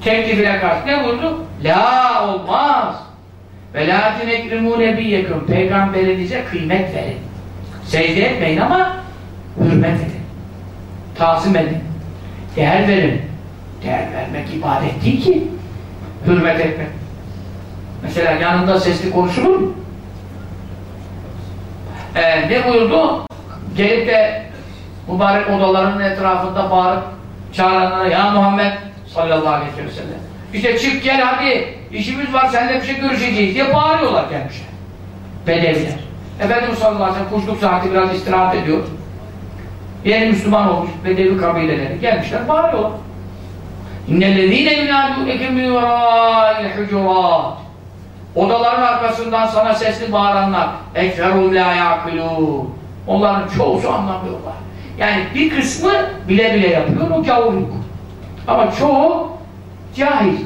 Teklifine karşı ne vurdu? La olmaz. Ve la tinekrimû nebiyyeküm. Peygamberinize kıymet verin. Secde etmeyin ama hürmet edin. Tasım edin. Değer verin. Değer vermek ibadet değil ki. Hürmet etmek. Mesela yanında sesli konuşulur mu? Ee, ne buyurdu? Gelip de mübarek odalarının etrafında bağırıp çağıranlara ya Muhammed sallallahu aleyhi ve sellem işte çık gel hadi işimiz var seninle bir şey görüşeceğiz diye bağırıyorlar gelmişler. Bedeviler. Efendimiz sallallahu aleyhi ve sellem kuşluk saati biraz istirahat ediyor. Yeni Müslüman olmuş Bedevi kabileleri gelmişler bağırıyorlar. İnnellezîne yunâdûneke min verâil hucurat Odaların arkasından sana sesli bağıranlar ekferûm lâ yâkilûn Onların çoğusu anlamıyorlar. Yani bir kısmı bile bile yapıyor o gavurluk. Ama çoğu cahil.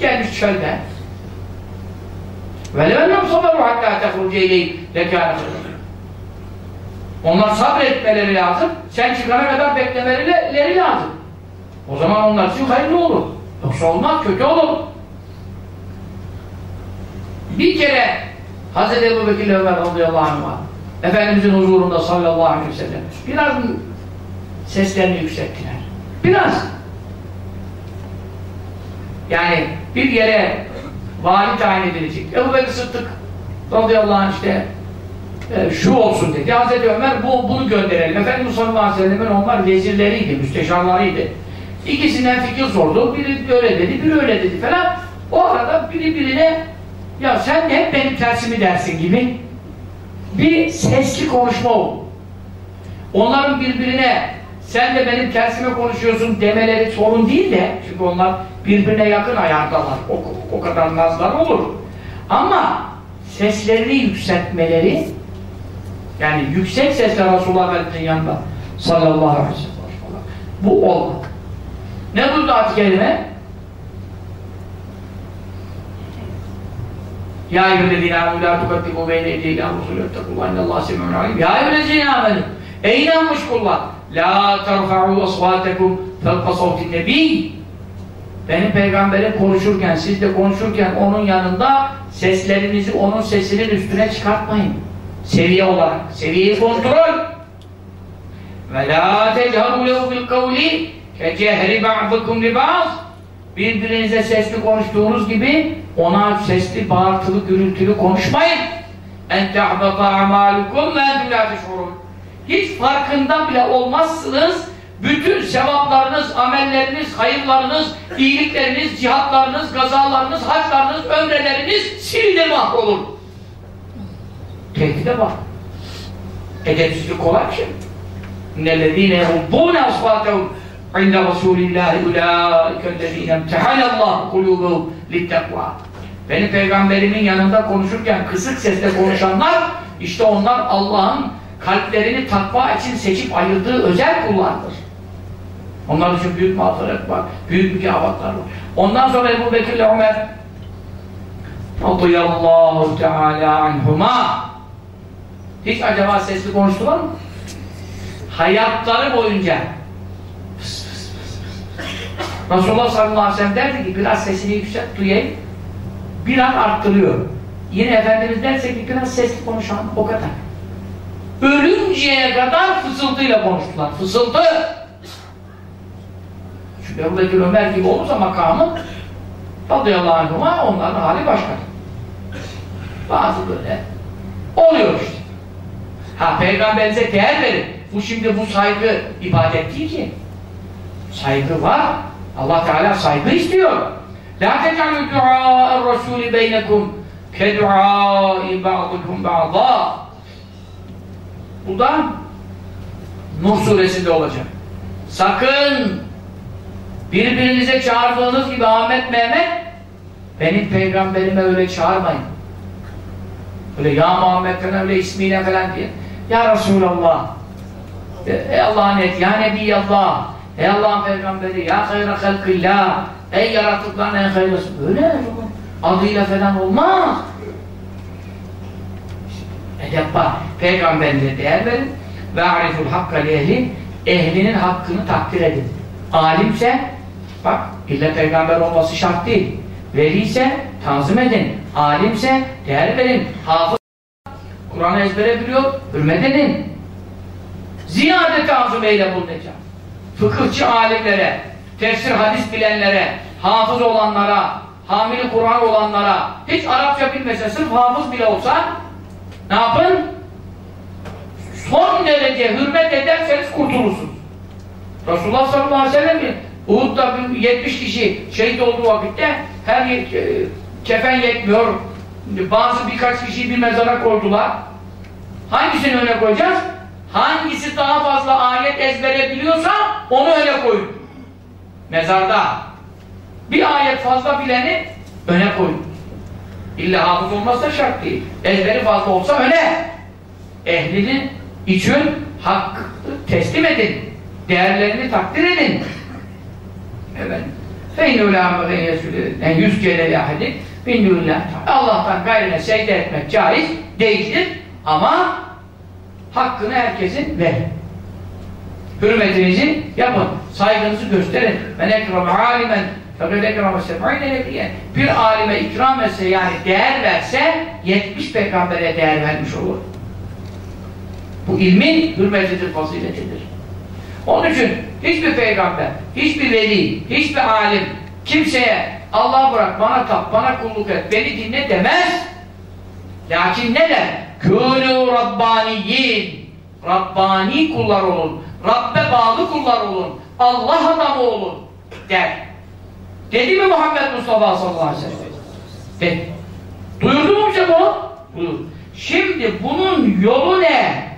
Gelmiş çölden. وَلَوَنَّمْ صَبَرُوا حَتَّى تَخْرُجَ اِلَيْهِ لَكَانَ Onlar sabretmeleri lazım. Sen çıkana kadar beklemeleri lazım. O zaman onlar için hayırlı olur. Yoksa olmaz, kötü olur. Bir kere Hz. Ebu Bekir Ömer radıyallahu anh var. Efendimizin huzurunda sallallahu aleyhi ve sellem biraz seslerini yükselttiler. Biraz. yani bir yere vali tayin edilecek. Ebu Bekir Sıddık radıyallahu anh işte e, şu olsun dedi. Hazreti Ömer bu, bunu gönderelim. Efendimiz sallallahu aleyhi ve sellem'in onlar vezirleriydi, müsteşarlarıydı. İkisinden fikir sordu. Biri öyle dedi, biri öyle dedi falan. O arada biri birine ya sen hep benim tersimi dersin gibi bir sesli konuşma oldu. Onların birbirine sen de benim tersime konuşuyorsun demeleri sorun değil de çünkü onlar birbirine yakın ayardalar. O, o kadar nazlar olur. Ama seslerini yükseltmeleri yani yüksek sesle Resulullah Efendimiz'in yanında sallallahu aleyhi ve sellem bu olmak. Ne buyurdu ayet kelime? Ya eyyühellezine amû lâ tukaddimu beyne edeyle rusulü ettekullah innallâhe semî'un alîm. Ya eyyühellezine âmenû. Ey inanmış kullar. La terfa'u asvâtekum fevka savtin. Benim peygamberim konuşurken, siz de konuşurken onun yanında seslerinizi onun sesinin üstüne çıkartmayın. Seviye olarak. Seviyeyi kontrol. Ve la techaru lehu bil kavli ke cehri ba'dukum li. Birbirinize sesli konuştuğunuz gibi ona sesli, bağırtılı, gürültülü konuşmayın. En tehbata amalukum ve la teşhurun. Hiç farkında bile olmazsınız. Bütün sevaplarınız, amelleriniz, hayırlarınız, iyilikleriniz, cihatlarınız, gazalarınız, haçlarınız, ömreleriniz silinir mahvolur. Tehdide bak. Edepsizlik kolay bir şey. İnnellezîne yubbûne asfâtehum inde Rasûlillâhi ulâikellezîne emtehanallâhu kulûbehum littekvâ. Benim peygamberimin yanında konuşurken kısık sesle konuşanlar işte onlar Allah'ın kalplerini takva için seçip ayırdığı özel kullardır. Onlar için büyük mağfiret var, büyük mükafatlar var. Ondan sonra Ebu Bekir ile Ömer radıyallahu teala anhuma hiç acaba sesli konuştular mı? Hayatları boyunca fıs. Resulullah sallallahu aleyhi ve sellem derdi ki biraz sesini yükselt duyayım biraz arttırıyor. Yine Efendimiz derse ki biraz sesli konuşan o kadar. Ölünceye kadar fısıltıyla konuştular. Fısıltı! Bekir Ömer gibi olursa makamı radıyallahu anhuma onların hali başka. Bazı böyle oluyor işte. Ha peygamberimize değer verin. Bu şimdi bu saygı ibadet değil ki. Saygı var. Allah Teala saygı istiyor. La tec'alü du'a'er rasûli beynekum ke du'âi ba'dukum. Bu da Nur suresinde olacak. Sakın birbirinize çağırdığınız gibi Ahmet Mehmet benim peygamberime öyle çağırmayın. Öyle ya Muhammed falan öyle ismiyle falan diye. Ya Resulallah Ey Allah'ın et, ya Nebiyallah Ey Allah'ın peygamberi, ya hayra halkillah Ey yaratıkların en hayırlısı. Böyle adıyla falan olmaz. Edep var. Peygamberine değer verin. Ve ariful hakka ehli ehlinin hakkını takdir edin. Alimse bak illa peygamber olması şart değil. Veliyse tanzim edin. Alimse değer verin. Hafız Kur'an'ı ezbere biliyor. Hürmet edin. Ziyade tanzim eyle bul necam. Fıkıhçı alimlere, tefsir hadis bilenlere, hafız olanlara, hamili Kur'an olanlara, hiç Arapça bilmese, sırf hafız bile olsa ne yapın? Son derece hürmet ederseniz kurtulursunuz. Resulullah sallallahu aleyhi ve sellem Uhud'da 70 kişi şehit olduğu vakitte her e, kefen yetmiyor. Bazı birkaç kişiyi bir mezara koydular. Hangisini öne koyacağız? Hangisi daha fazla ayet ezbere biliyorsa onu öne koyun. Mezarda. Bir ayet fazla bileni öne koyun. İlla hafız olmazsa şart değil. Ezberi fazla olsa öne. Ehlinin için hak teslim edin. Değerlerini takdir edin. Efendim. Feynû lâ mâgâin yesûlü en yüz kere yâhidin binnûllâh Allah'tan gayrına secde etmek caiz değildir ama hakkını herkesin verin. Hürmetinizi yapın. Saygınızı gösterin. Men ekrem alimen fakat ekrem seb'ine Bir alime ikram etse yani değer verse 70 peygambere değer vermiş olur. Bu ilmin hürmetidir, faziletidir. Onun için hiçbir peygamber, hiçbir veli, hiçbir alim kimseye Allah bırak, bana tap, bana kulluk et, beni dinle demez. Lakin ne der? Kûnû rabbaniyin. Rabbani kullar olun. Rabbe bağlı kullar olun. Allah adamı olun. Der. Dedi mi Muhammed Mustafa sallallahu aleyhi ve sellem? Duyurdu mu bize bu? Buyur. Şimdi bunun yolu ne?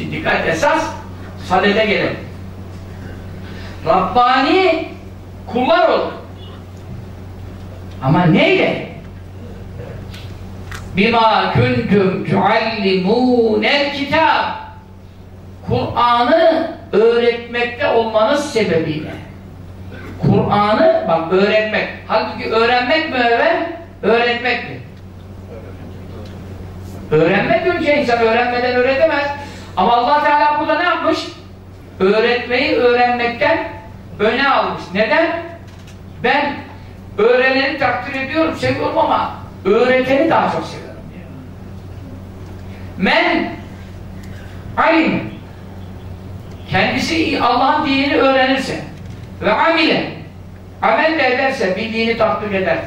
Şimdi dikkat esas sadede gelelim. Rabbani kullar olur. Ama neyle? bima kuntum tuallimunel kitab Kur'an'ı öğretmekte olmanız sebebiyle Kur'an'ı bak öğretmek halbuki öğrenmek mi öğren öğretmek mi öğrenmek önce insan öğrenmeden öğretemez ama Allah Teala burada ne yapmış? Öğretmeyi öğrenmekten öne almış. Neden? Ben öğreneni takdir ediyorum seviyorum ama öğreteni daha çok seviyorum. Men alim kendisi Allah'ın dinini öğrenirse ve amile amel de ederse bildiğini tatbik eder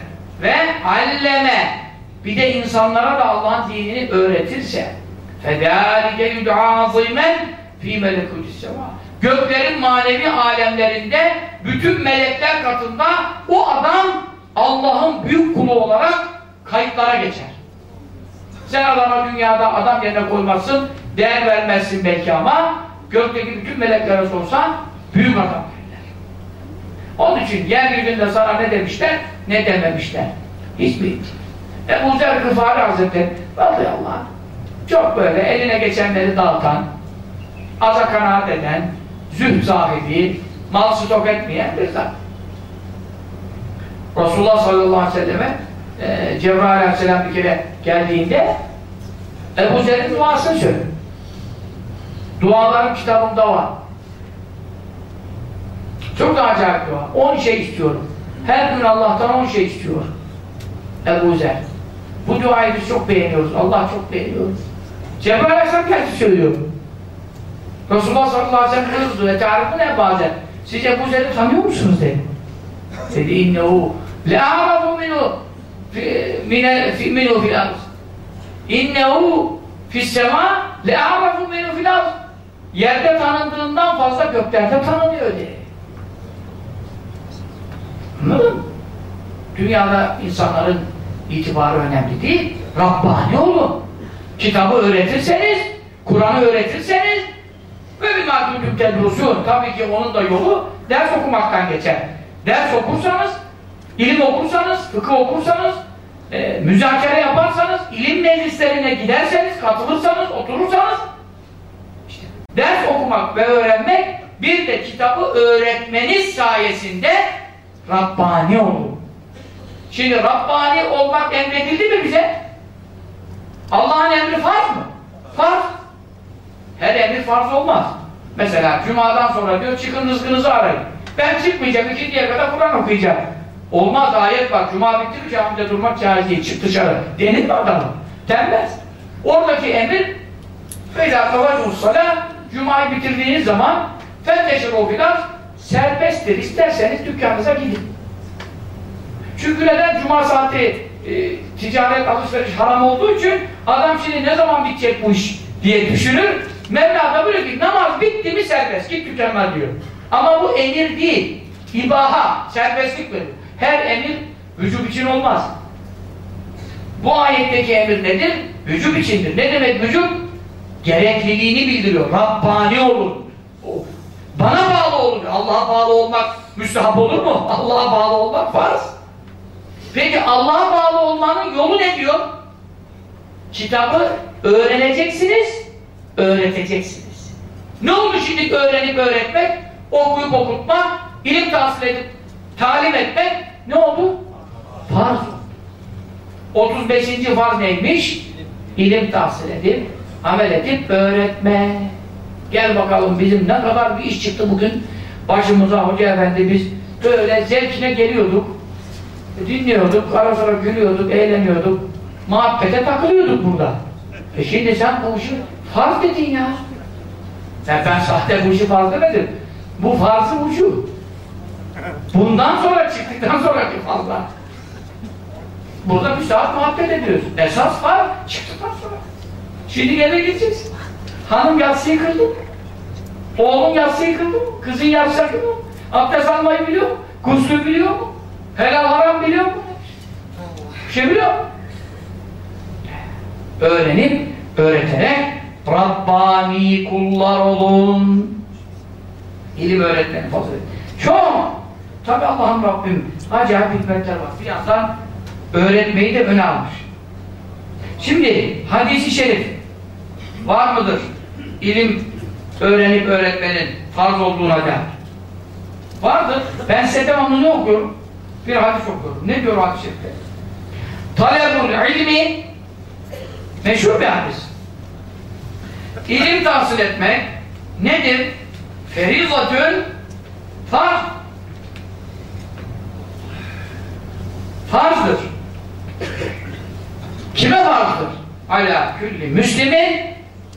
ve alleme bir de insanlara da Allah'ın dinini öğretirse فَذَٰلِكَ يُدْعَى ظِيمًا ف۪ي مَلَكُوتِ السَّمَا Göklerin manevi alemlerinde bütün melekler katında o adam Allah'ın büyük kulu olarak kayıtlara geçer. Sen adama dünyada adam yerine koymazsın, değer vermezsin belki ama gökteki bütün meleklere sorsan büyük adam derler. Onun için yeryüzünde sana ne demişler, ne dememişler. Hiçbir. Ebu Zer Gıfari Hazretleri radıyallahu anh çok böyle eline geçenleri dağıtan, aza kanaat eden, zühd sahibi, mal stok etmeyen bir zat. Resulullah sallallahu aleyhi ve selleme e, Cebrail aleyhisselam bir kere geldiğinde Ebu Zer'in duasını söylüyor. Dualarım kitabımda var. Çok da acayip dua. 10 şey istiyorum. Her gün Allah'tan 10 şey istiyor. Ebu Zer. Bu duayı biz çok beğeniyoruz. Allah çok beğeniyoruz. Cebrail aleyhisselam kendisi söylüyor. Resulullah sallallahu aleyhi ve sellem buyurdu ve tarifi ne bazen? Siz Ebu Zer'i tanıyor musunuz dedi. Dedi innehu le'arafu minu minu fil arz. İnnehu fissema le'arafu minu fil arz. Yerde tanındığından fazla göklerde tanınıyor dedi. Anladın? Dünyada insanların itibarı önemli değil. Rabbani olun. Kitabı öğretirseniz, Kur'an'ı öğretirseniz ve bir makbulüm tedrusun. Tabii ki onun da yolu ders okumaktan geçer. Ders okursanız, ilim okursanız, fıkıh okursanız, e, müzakere yaparsanız, ilim meclislerine giderseniz, katılırsanız, oturursanız işte ders okumak ve öğrenmek bir de kitabı öğretmeniz sayesinde Rabbani olur. Şimdi Rabbani olmak emredildi mi bize? Allah'ın emri farz mı? Farz. Her emir farz olmaz. Mesela cumadan sonra diyor çıkın rızkınızı arayın. Ben çıkmayacağım iki ikinciye kadar Kur'an okuyacağım. Olmaz ayet bak cuma bitti camide durmak caiz değil. Çık dışarı. Denir mi adamı? Denmez. Oradaki emir Feyda kavacun salah Cuma'yı bitirdiğiniz zaman fetteşir ofilat serbesttir. İsterseniz dükkanınıza gidin. Çünkü neden? Cuma saati e, ticaret, alışveriş haram olduğu için adam şimdi ne zaman bitecek bu iş diye düşünür. Mevla da böyle ki namaz bitti mi serbest. Git dükkanına diyor. Ama bu emir değil. İbaha, serbestlik verir. Her emir vücub için olmaz. Bu ayetteki emir nedir? Vücub içindir. Ne demek vücub? Gerekliliğini bildiriyor. Rabbani olur. Bana bağlı olur. Allah'a bağlı olmak müstahap olur mu? Allah'a bağlı olmak farz. Peki Allah'a bağlı olmanın yolu ne diyor? Kitabı öğreneceksiniz, öğreteceksiniz. Ne oldu şimdi öğrenip öğretmek? Okuyup okutmak, ilim tahsil edip talim etmek ne oldu? Farz. 35. farz neymiş? İlim tahsil edip, amel edip öğretme. Gel bakalım bizim ne kadar bir iş çıktı bugün başımıza hoca efendi biz böyle zevkine geliyorduk dinliyorduk, ara sıra gülüyorduk, eğleniyorduk. Muhabbete takılıyorduk burada. E şimdi sen bu işi farz dedin ya. Ya ben sahte bu işi farz demedim. Bu farzın ucu. Bundan sonra çıktıktan sonraki fazla burada bir saat muhabbet ediyoruz. Esas var çıktıktan sonra. Şimdi eve gideceksin hanım yatsıyı kıldı oğlun yatsıyı kıldı kızın yatsıyı kıldı abdest almayı biliyor mu? Guslü biliyor mu? Helal haram biliyor mu? Bir şey biliyor? Öğrenip, öğreterek Rabbani kullar olun. İlim öğretmeni fazilet. Çok! Tabi Allah'ım Rabbim acayip hikmetler var. Bir yandan öğretmeyi de öne almış. Şimdi hadisi şerif var mıdır? İlim öğrenip öğretmenin farz olduğuna dair. Vardır. Ben size devamlı okuyorum? Bir hadis okuyorum. Ne diyor hadis-i şerifte? Talebul ilmi meşhur bir hadis. İlim tahsil etmek nedir? Ferizatün farz. Farzdır. Kime farzdır? Ala külli müslimin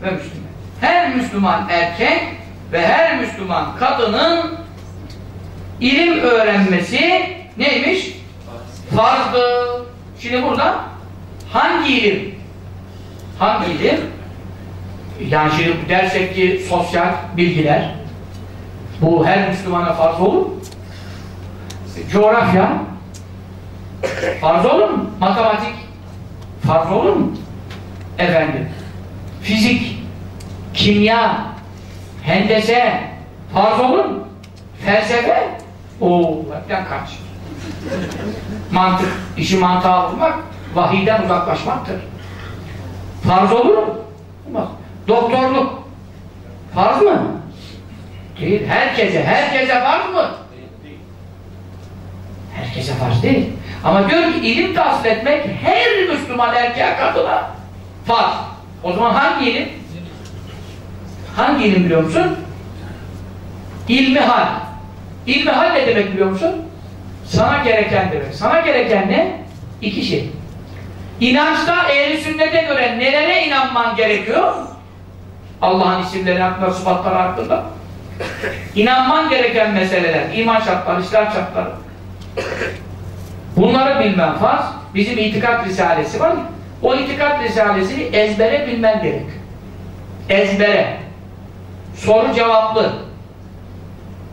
ve müslüman. Her Müslüman erkek ve her Müslüman kadının ilim öğrenmesi neymiş? Farzdı. Şimdi burada hangi ilim? Hangi ilim? Yani şimdi dersek ki sosyal bilgiler bu her Müslümana farz olur? Coğrafya farz olur mu? Matematik Farz olur mu? Efendim. Fizik, kimya, hendese farz olur mu? Felsefe o hepten kaç. Mantık, işi mantığa vurmak vahiyden uzaklaşmaktır. Farz olur mu? Olmaz. Doktorluk farz mı? Değil. Herkese, herkese farz mı? Herkese farz değil. Ama diyor ki ilim tahsil etmek her Müslüman erkeğe kadına farz. O zaman hangi ilim? Hangi ilim biliyor musun? İlmihal. İlmihal ne demek biliyor musun? Sana gereken demek. Sana gereken ne? İki şey. İnançta ehli sünnete göre nelere inanman gerekiyor? Allah'ın isimleri hakkında, sıfatları hakkında. İnanman gereken meseleler, iman şartları, İslam şartları. Bunları bilmen farz. Bizim itikat risalesi var ya, o itikat risalesini ezbere bilmen gerek. Ezbere. Soru cevaplı.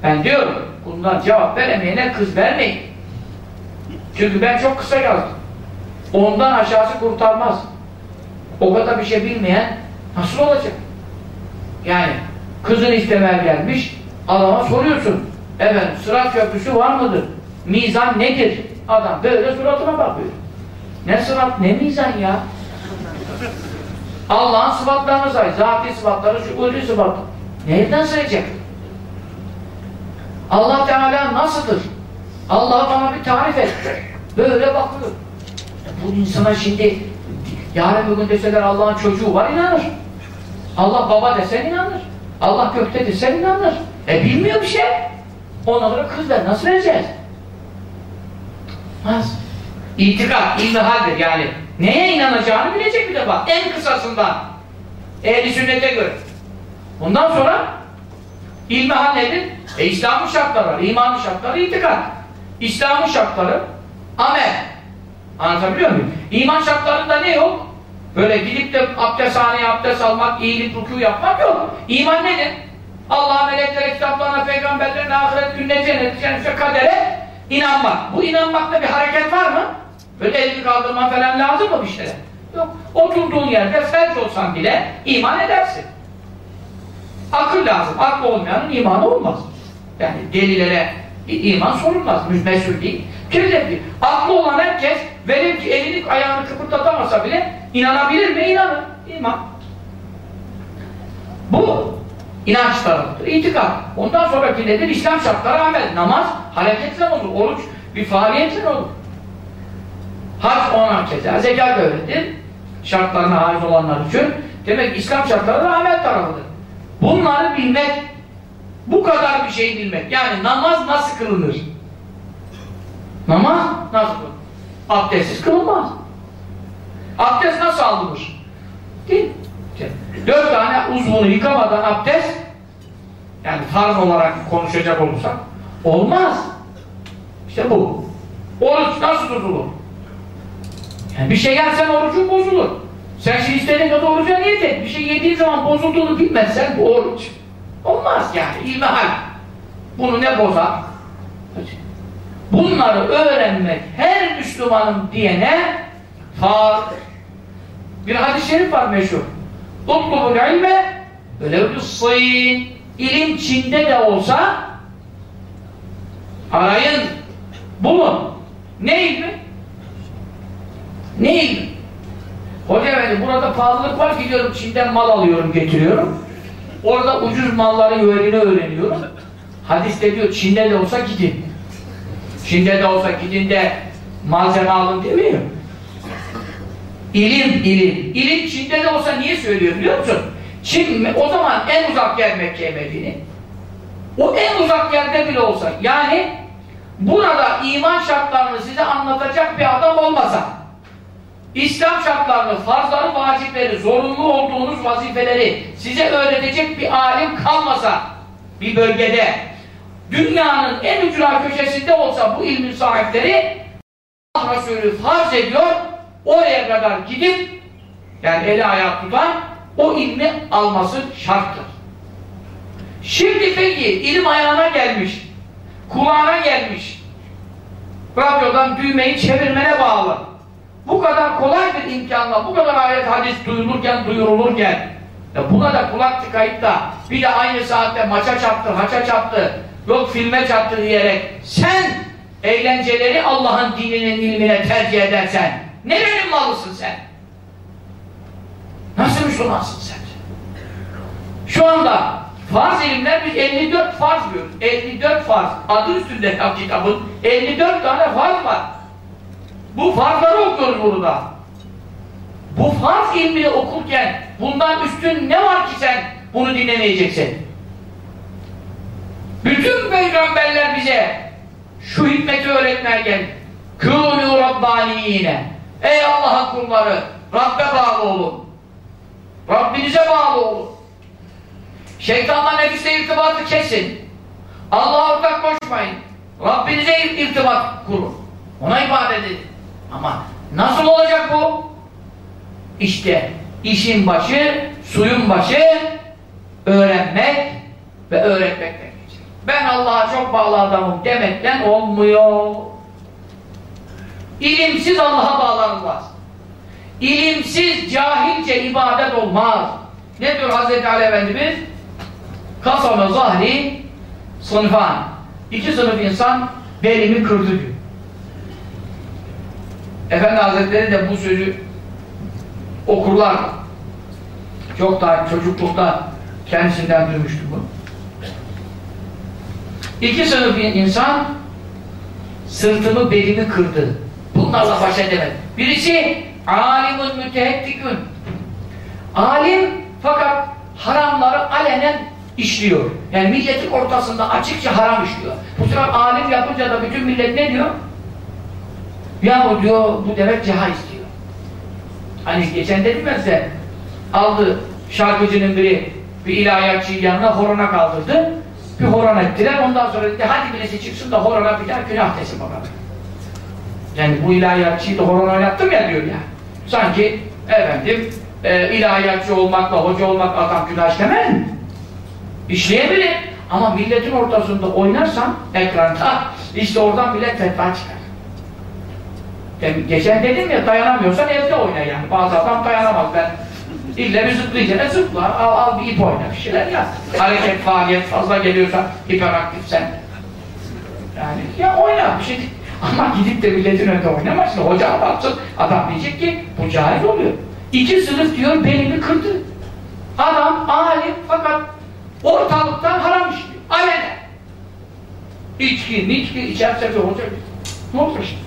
Ben diyorum, bundan cevap veremeyene kız vermeyin. Çünkü ben çok kısa yazdım. Ondan aşağısı kurtarmaz. O kadar bir şey bilmeyen nasıl olacak? Yani kızın istemeye gelmiş, adama soruyorsun. Evet, sırat köprüsü var mıdır? Mizan nedir? Adam böyle suratına bakıyor. Ne sırat, ne mizan ya? Allah'ın sıfatlarını say. Zati sıfatları, şuurlu sıfatları. Nereden sayacak? Allah Teala nasıldır? Allah bana bir tarif et. Böyle bakıyor. Bu insana şimdi yarın bugün deseler Allah'ın çocuğu var inanır. Allah baba desen inanır. Allah gökte desen inanır. E bilmiyor bir şey. Onlara kız ver. Nasıl vereceğiz? Nasıl? İtikat, ilmi haldir yani. Neye inanacağını bilecek bir defa. En kısasından. Ehli sünnete göre. Ondan sonra ilmi hal nedir? E İslam'ın şartları var. İmanın şartları itikat. İslam'ın şartları amel. Anlatabiliyor muyum? İman şartlarında ne yok? Böyle gidip de abdesthaneye abdest almak, iyilik, rükû yapmak yok. İman nedir? Allah'a, meleklere, kitaplarına, peygamberlerine, ahiret gününe, cennete, kadere inanmak. Bu inanmakta bir hareket var mı? Böyle elini kaldırman falan lazım mı bir şeyler? Yok. Oturduğun yerde felç olsan bile iman edersin. Akıl lazım. Aklı olmayanın imanı olmaz. Yani delilere iman sorulmaz. Mesul değil. Kirlet değil. Aklı olan herkes velev ki elini ayağını kıpırdatamasa bile inanabilir mi? İnanır. İman. Bu inanç tarafıdır. İtikad. Ondan sonraki nedir? İslam şartları amel. Namaz hareketle olur. Oruç bir faaliyetle olur. Hac ona keza. Zekat öyledir. Şartlarına haiz olanlar için. Demek İslam şartları da amel tarafıdır. Bunları bilmek bu kadar bir şey bilmek. Yani namaz nasıl kılınır? Namaz nasıl kılınır? Abdestsiz kılınmaz. Abdest nasıl alınır? Değil? Dört tane uzvunu yıkamadan abdest yani farz olarak konuşacak olursak olmaz. İşte bu. Oruç nasıl tutulur? Yani bir şey yersen orucun bozulur. Sen şimdi istediğin kadar oruca niyet et. Bir şey yediğin zaman bozulduğunu bilmezsen bu oruç. Olmaz yani. İlmihal. Bunu ne bozar? Bunları öğrenmek her Müslümanın diyene farz. Bir hadis-i şerif var meşhur. Utlubul ilme bir İlim Çin'de de olsa arayın, bulun. Ne ilmi? Ne ilmi? Hoca efendi burada pahalılık var gidiyorum Çin'den mal alıyorum getiriyorum. Orada ucuz malların yönünü öğreniyorum. Hadiste diyor Çin'de de olsa gidin. Çin'de de olsa gidin de malzeme alın demiyor. İlim, ilim. İlim Çin'de de olsa niye söylüyor biliyor musun? Çin o zaman en uzak yer Mekke Medine. O en uzak yerde bile olsa yani burada iman şartlarını size anlatacak bir adam olmasa İslam şartlarını, farzları, vacipleri, zorunlu olduğunuz vazifeleri size öğretecek bir alim kalmasa bir bölgede dünyanın en ücra köşesinde olsa bu ilmin sahipleri Allah Resulü farz ediyor oraya kadar gidip yani eli ayağı tutan o ilmi alması şarttır. Şimdi peki ilim ayağına gelmiş, kulağına gelmiş, radyodan düğmeyi çevirmene bağlı. Bu kadar kolay bir imkanla, bu kadar ayet hadis duyulurken, duyurulurken ya buna da kulak tıkayıp da bir de aynı saatte maça çarptı, haça çarptı, yok filme çarptı diyerek sen eğlenceleri Allah'ın dininin ilmine tercih edersen nerenin malısın sen? Nasıl Müslümansın sen? Şu anda farz ilimler biz 54 farz diyoruz. 54 farz. Adı üstünde ya kitabın 54 tane farz var. Bu farzları okuyoruz burada. Bu farz ilmini okurken bundan üstün ne var ki sen bunu dinlemeyeceksin? Bütün peygamberler bize şu hikmeti öğretmeye geldi. Kûnû rabbaniyine. Ey Allah'ın kulları, Rabbe bağlı olun. Rabbinize bağlı olun. Şeytanla nefisle irtibatı kesin. Allah'a ortak koşmayın. Rabbinize irtibat kurun. Ona ibadet edin. Ama nasıl olacak bu? İşte işin başı, suyun başı öğrenmek ve öğretmekten geçer. Ben Allah'a çok bağlı adamım demekten olmuyor. İlimsiz Allah'a bağlanılmaz. İlimsiz, cahilce ibadet olmaz. Ne diyor Hazreti Ali Efendimiz? Kasama zahri sınıfan. İki sınıf insan belimi kırdı diyor. Efendi Hazretleri de bu sözü okurlar. Çok daha çocuklukta kendisinden duymuştu bunu. İki sınıf insan sırtımı belimi kırdı. Bunlarla baş edemedi. Birisi alimun müteheddikün. Alim fakat haramları alenen işliyor. Yani milletin ortasında açıkça haram işliyor. Bu sefer alim yapınca da bütün millet ne diyor? Ya bu diyor, bu demek caiz diyor. Hani geçen dedim ben size, aldı şarkıcının biri bir ilahiyatçıyı yanına horona kaldırdı. Bir horon ettiler, ondan sonra dedi hadi birisi çıksın da horona bir daha günah desin bakalım. Yani bu ilahiyatçıyı da horon oynattım ya diyor ya. Sanki efendim e, ilahiyatçı olmakla, hoca olmak adam günah işlemez mi? İşleyebilir. Ama milletin ortasında oynarsan ekranda işte oradan millet fetva çıkar. Yani geçen dedim ya dayanamıyorsan evde oyna yani. Bazı adam dayanamaz ben. İlle bir zıplayacağına zıpla. Al, al bir ip oyna bir şeyler yap. Hareket, faaliyet fazla geliyorsa hiperaktifsen. Yani ya oyna bir şey. Ama gidip de milletin önünde oynama. Şimdi hoca baksın adam diyecek ki bu cahil oluyor. İki sınıf diyor belimi kırdı. Adam alim fakat ortalıktan haram işliyor. Alene. İçki, miçki içerse bir hoca ne olur işte.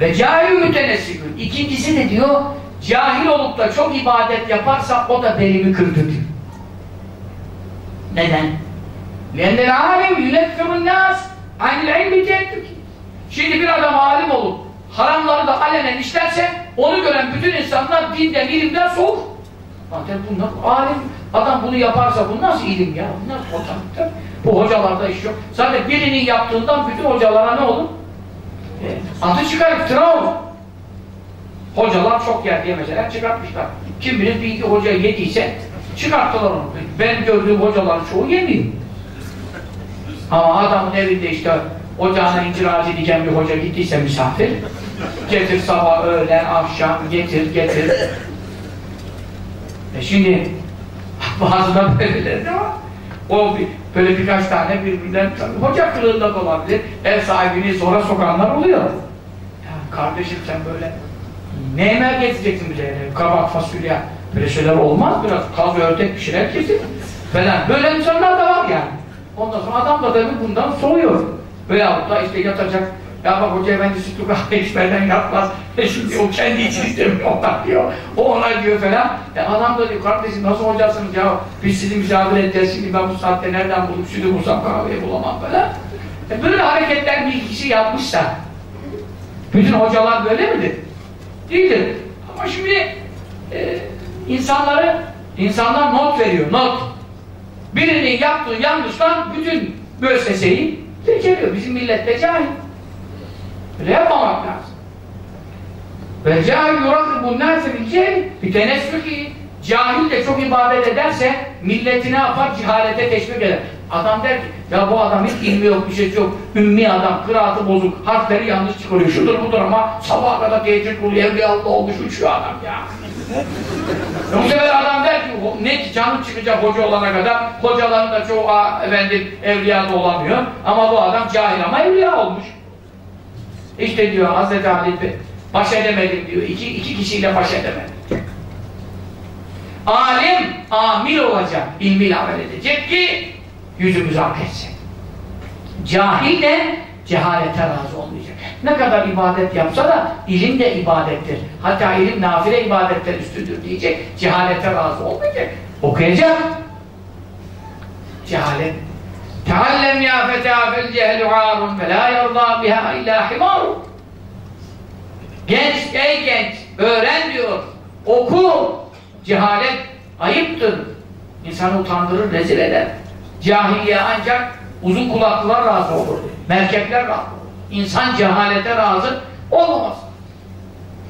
Ve cahil mütenessikün. İkincisi de diyor, cahil olup da çok ibadet yaparsa o da belimi kırdı diyor. Neden? لَنَّ الْعَالِمْ يُنَفِّرُ النَّاسِ عَنِ الْعِلْمِ تَيَّتُكِ Şimdi bir adam alim olup haramları da alenen işlerse onu gören bütün insanlar dinden, ilimden soğuk. Zaten bunlar alim, adam bunu yaparsa bu nasıl ilim ya? Bu nasıl hocalıktır? Bu hocalarda iş yok. Zaten birinin yaptığından bütün hocalara ne olur? E, adı çıkar, iftira olur. Hocalar çok yer diye mesela çıkartmışlar. Kim bilir bir iki hoca yediyse çıkarttılar onu. Ben gördüğüm hocaların çoğu yemiyor. Ama adamın evinde işte ocağına incir ağacı diken bir hoca gittiyse misafir getir sabah, öğlen, akşam getir, getir. E şimdi bazı da böyleleri de var. O böyle birkaç tane birbirinden hoca kılığında da olabilir. Ev sahibini zora sokanlar oluyor. Ya kardeşim sen böyle ne yemeğe getireceksin bize? Yani, kabak, fasulye böyle şeyler olmaz biraz. Kaz, ördek bir şeyler kesin falan. Böyle insanlar da var yani. Ondan sonra adam da tabii bundan soğuyor. Veyahut da işte yatacak ya bak hoca efendi sütlü kahve içmeden yatmaz. E şimdi o kendi için istemiyor diyor. O ona diyor falan. E adam da diyor kardeşim nasıl hocasınız ya? Biz sizi misafir edeceğiz. Şimdi ben bu saatte nereden bulup sütü bulsam kahveyi bulamam falan. E böyle hareketler bir kişi yapmışsa bütün hocalar böyle midir? Değildir. Ama şimdi e, insanları insanlar not veriyor. Not. Birinin yaptığı yanlıştan bütün müesseseyi tekeliyor. Bizim millet de cahil. Öyle yapmamak lazım. Ve cahil yurakıbun nâse bir tenesfüki Cahil de çok ibadet ederse milleti ne yapar? Cehalete teşvik eder. Adam der ki, ya bu adam hiç ilmi yok, bir şey yok. Ümmi adam, kıraatı bozuk, harfleri yanlış çıkarıyor. Şudur budur ama sabaha kadar teheccüd kılıyor, evliyalı olmuş, uçuyor adam ya. Bu sefer adam der ki, ne ki canım çıkacak hoca olana kadar, hocaların da çoğu efendim evliya da olamıyor. Ama bu adam cahil ama evliya olmuş. İşte diyor Hazreti Ali baş edemedim diyor. İki, iki kişiyle baş edemedim. Alim, amil olacak, ilmiyle amel edecek ki yüzümüzü hak. Cahil de cehalete razı olmayacak. Ne kadar ibadet yapsa da ilim de ibadettir. Hatta ilim nafile ibadetten üstündür diyecek. Cehalete razı olmayacak. Okuyacak. Cehalet. Teallem ya feta fil cehlu arun ve la yarda biha illa himaru. Genç, ey genç, öğren diyor. Oku. Cehalet ayıptır. İnsanı utandırır, rezil eder. Cahiliye ancak uzun kulaklılar razı olur. Merkepler razı olur. İnsan cehalete razı olamaz.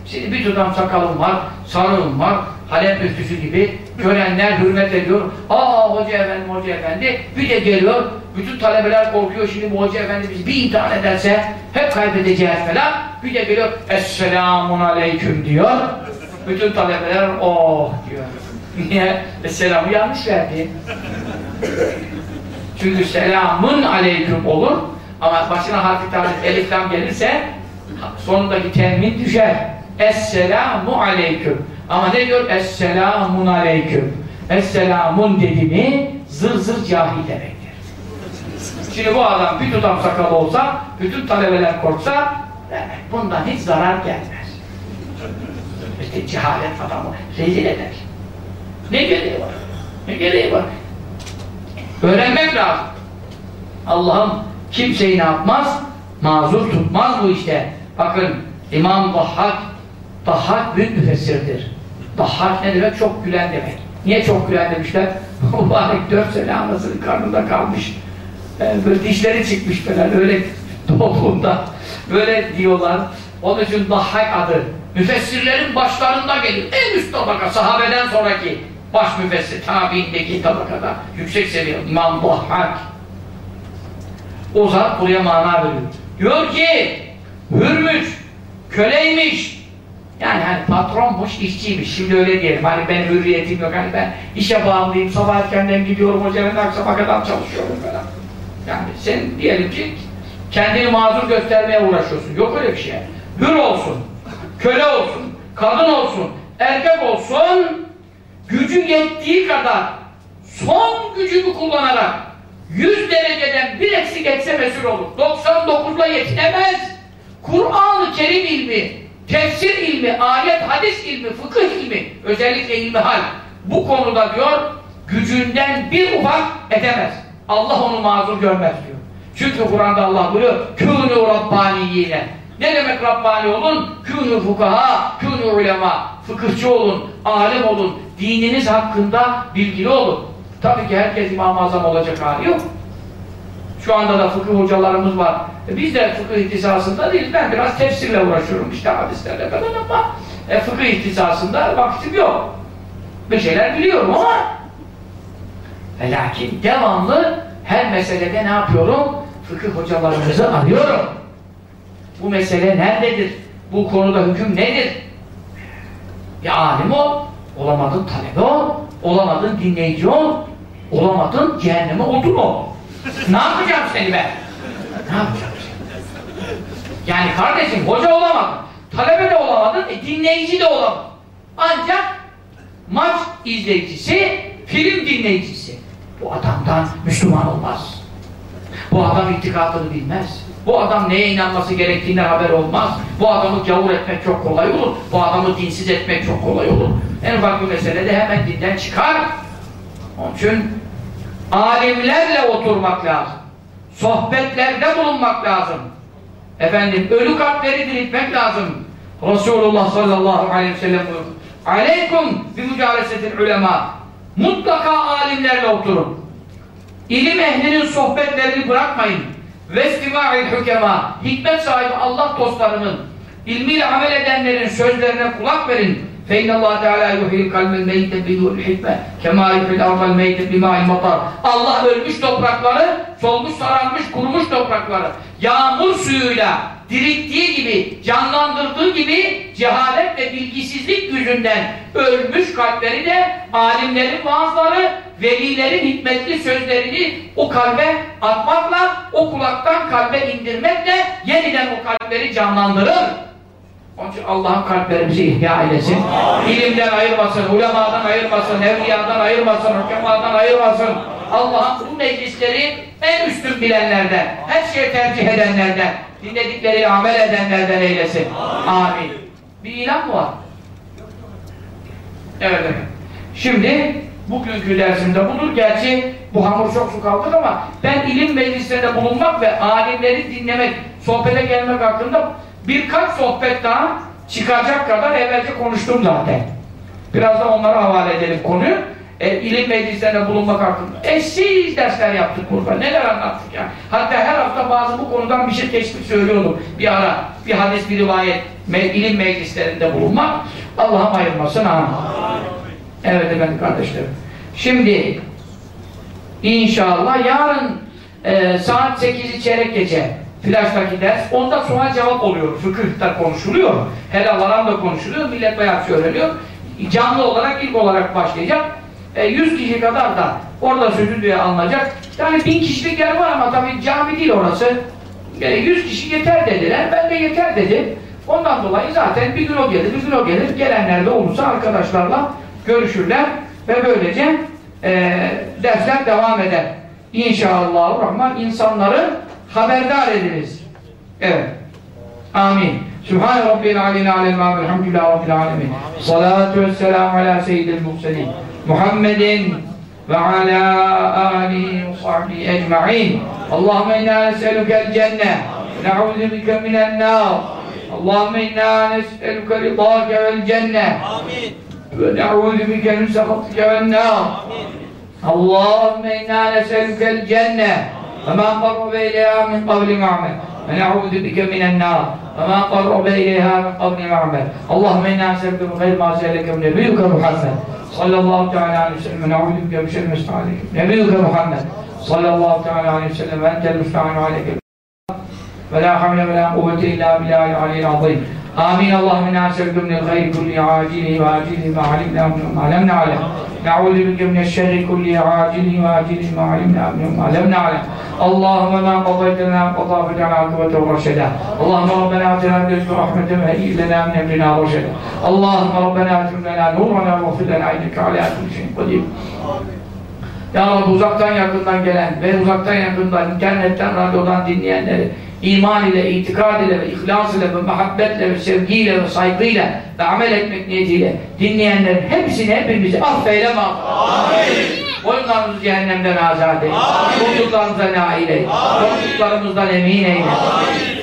Şimdi bir tutam sakalım var, sarığım var, Halep müftüsü gibi görenler hürmet ediyor. Aa hoca efendi, hoca efendi. Bir de geliyor, bütün talebeler korkuyor şimdi bu hoca efendi bizi bir imtihan ederse hep kaybedeceğiz falan. Bir de geliyor, Esselamun Aleyküm diyor. Bütün talebeler oh diyor. Niye? E, yanlış verdi. Çünkü selamun aleyküm olur ama başına harfi tarif eliflam gelirse sonundaki temin düşer. Esselamu aleyküm. Ama ne diyor? Esselamun aleyküm. Esselamun dedi mi zır zır cahil demektir. Şimdi bu adam bir tutam sakalı olsa, bütün talebeler korksa bundan hiç zarar gelmez. İşte cehalet adamı rezil eder. Ne gereği var? Ne gereği var? Öğrenmek lazım. Allah'ım kimseyi ne yapmaz? Mazur tutmaz bu işte. Bakın İmam Dahhak Dahhak büyük müfessirdir. Dahhak ne demek? Çok gülen demek. Niye çok gülen demişler? Mübarek dört sene anasının karnında kalmış. Ee, böyle dişleri çıkmış falan öyle doğduğunda. Böyle diyorlar. Onun için Dahhak adı. Müfessirlerin başlarında gelir. En üst tabaka sahabeden sonraki baş müfessir tabiindeki tabakada yüksek seviye İmam Dahhak. O zat buraya mana veriyor. Diyor ki hürmüş, köleymiş. Yani hani patronmuş, işçiymiş. Şimdi öyle diyelim. Hani ben hürriyetim yok. Hani ben işe bağımlıyım. Sabah erkenden gidiyorum. Hoca ben akşama kadar çalışıyorum falan. Yani sen diyelim ki kendini mazur göstermeye uğraşıyorsun. Yok öyle bir şey. Hür olsun, köle olsun, kadın olsun, erkek olsun gücü yettiği kadar son gücünü kullanarak 100 dereceden bir eksik etse mesul olur. 99'la yetinemez. Kur'an-ı Kerim ilmi, tefsir ilmi, ayet, hadis ilmi, fıkıh ilmi, özellikle ilmi hal. Bu konuda diyor, gücünden bir ufak edemez. Allah onu mazur görmez diyor. Çünkü Kur'an'da Allah buyuruyor, kûnû rabbaniyine. Ne demek Rabbani olun? Kûnû fukaha, kûnû ulema. Fıkıhçı olun, alim olun, dininiz hakkında bilgili olun. Tabii ki herkes İmam-ı Azam olacak hali yok. Şu anda da fıkıh hocalarımız var. E biz de fıkıh ihtisasında değiliz. Ben biraz tefsirle uğraşıyorum işte hadislerle falan ama e, fıkıh ihtisasında vaktim yok. Bir şeyler biliyorum ama ve lakin devamlı her meselede ne yapıyorum? Fıkıh hocalarımızı arıyorum. Bu mesele nerededir? Bu konuda hüküm nedir? Ya alim ol, olamadın talebe ol, olamadın dinleyici ol, olamadın cehenneme odun ol. Ne yapacağım seni ben? Ne yapacağım seni? Yani kardeşim hoca olamadın, talebe de olamadın, e, dinleyici de olamadın. Ancak maç izleyicisi, film dinleyicisi. Bu adamdan Müslüman olmaz. Bu adam itikadını bilmez. Bu adam neye inanması gerektiğinden haber olmaz. Bu adamı gavur etmek çok kolay olur. Bu adamı dinsiz etmek çok kolay olur. En ufak bir meselede hemen dinden çıkar. Onun için alimlerle oturmak lazım. Sohbetlerde bulunmak lazım. Efendim, ölü kalpleri diriltmek lazım. Resulullah sallallahu aleyhi ve sellem buyuruyor. Aleykum bi mücaresetil ulema. Mutlaka alimlerle oturun. İlim ehlinin sohbetlerini bırakmayın. Vestima'il hükema. Hikmet sahibi Allah dostlarının, ilmiyle amel edenlerin sözlerine kulak verin. فَاِنَّ اللّٰهَ تَعَالَى يُحْيِ الْقَلْبَ الْمَيْتَ بِذُوا الْحِكْمَةِ كَمَا يُحْيِ الْاَرْضَ الْمَيْتَ بِمَاءِ الْمَطَرِ Allah ölmüş toprakları, solmuş, sararmış, kurumuş toprakları yağmur suyuyla dirilttiği gibi, canlandırdığı gibi cehalet ve bilgisizlik yüzünden ölmüş kalpleri de alimlerin vaazları, velilerin hikmetli sözlerini o kalbe atmakla, o kulaktan kalbe indirmekle yeniden o kalpleri canlandırır. Onun için Allah'ın kalplerimizi ihya eylesin. İlimden ayırmasın, ulemadan ayırmasın, evliyadan ayırmasın, hükemadan ayırmasın. Allah'ın bu meclisleri en üstün bilenlerden, her şeyi tercih edenlerden, dinledikleri amel edenlerden eylesin. Amin. Bir ilan mı var? Evet. Şimdi bugünkü dersimde budur. Gerçi bu hamur çok su kaldık ama ben ilim meclislerinde bulunmak ve alimleri dinlemek, sohbete gelmek hakkında birkaç sohbet daha çıkacak kadar evvelce konuştum zaten. Biraz da onlara havale edelim konuyu. E, ilim meclislerinde bulunmak hakkında. Eşsiz dersler yaptık burada. Neler anlattık ya. Hatta her hafta bazı bu konudan bir şey teşvik söylüyordum. Bir ara, bir hadis, bir rivayet, me ilim meclislerinde bulunmak. Allah'ım ayırmasın. Amin. Evet efendim kardeşlerim. Şimdi inşallah yarın e, saat 8'i çeyrek gece flashtaki ders. Onda sual cevap oluyor. Fıkıhta konuşuluyor. Helal haram da konuşuluyor. Millet bayağı söyleniyor. Canlı olarak ilk olarak başlayacak. E, 100 kişi kadar da orada sözü diye alınacak. Yani bin kişilik yer var ama tabii cami değil orası. E, 100 kişi yeter dediler. Ben de yeter dedim. Ondan dolayı zaten bir gün o gelir, bir gün o gelir. Gelenler de olursa arkadaşlarla görüşürler ve böylece e, dersler devam eder. İnşallah Rahman insanları haberdar ediniz. Evet. Amin. Sübhane Rabbil alil alel mâ velhamdülillâh Rabbil alemin. Salatu selamu ala seyyidil murselin. Muhammedin ve ala alihi ve sahbihi ecma'in. Allahümme inna neselükel cenne. Ne'udhu bike minel nâr. Allahümme inna neselüke ridâke vel cenne. Ve ne'udhu bike min sehatike vel nâr. Allahümme inna neselükel cenne. Amin. وما قرب إليها من قول معمل ونعوذ بك من النار. وما قرب إليها من قول معمل اللهم إنا نسألك من خير ما سألك من نبيك محمد. صلى الله تعالى عليه وسلم. ونعوذ بك من شر ما استعانك نبيك محمد. صلى الله تعالى عليه وسلم. وأنت المستعان عليك ولا حول ولا قوة إلا بالله العلي العظيم. آمين اللهم إنا نسألك من الخير كل عاجله وآجله ما علمنا منه ما لم نعلم نعوذ بك من الشر كل عاجله وآجله ما علمنا منه ما لم نعلم اللهم ما قضيت لنا قضاء فاجعل عاقبته رشدا اللهم ربنا آتنا من لدنك رحمة وهيئ لنا من أمرنا رشدا اللهم ربنا أتم لنا نورنا واغفر لنا إنك على كل شيء قدير Ya Rabbi uzaktan yakından gelen ve uzaktan yakından internetten, radyodan dinleyenleri iman ile, itikad ile ve ihlas ile ve muhabbetle ve sevgiyle ve saygıyla ve amel etmek niyetiyle dinleyenlerin hepsini hepimizi affeyle mağdur. Boyunlarımızı cehennemden azat eyle. Korktuklarımıza nail eyle. Korktuklarımızdan emin eyle.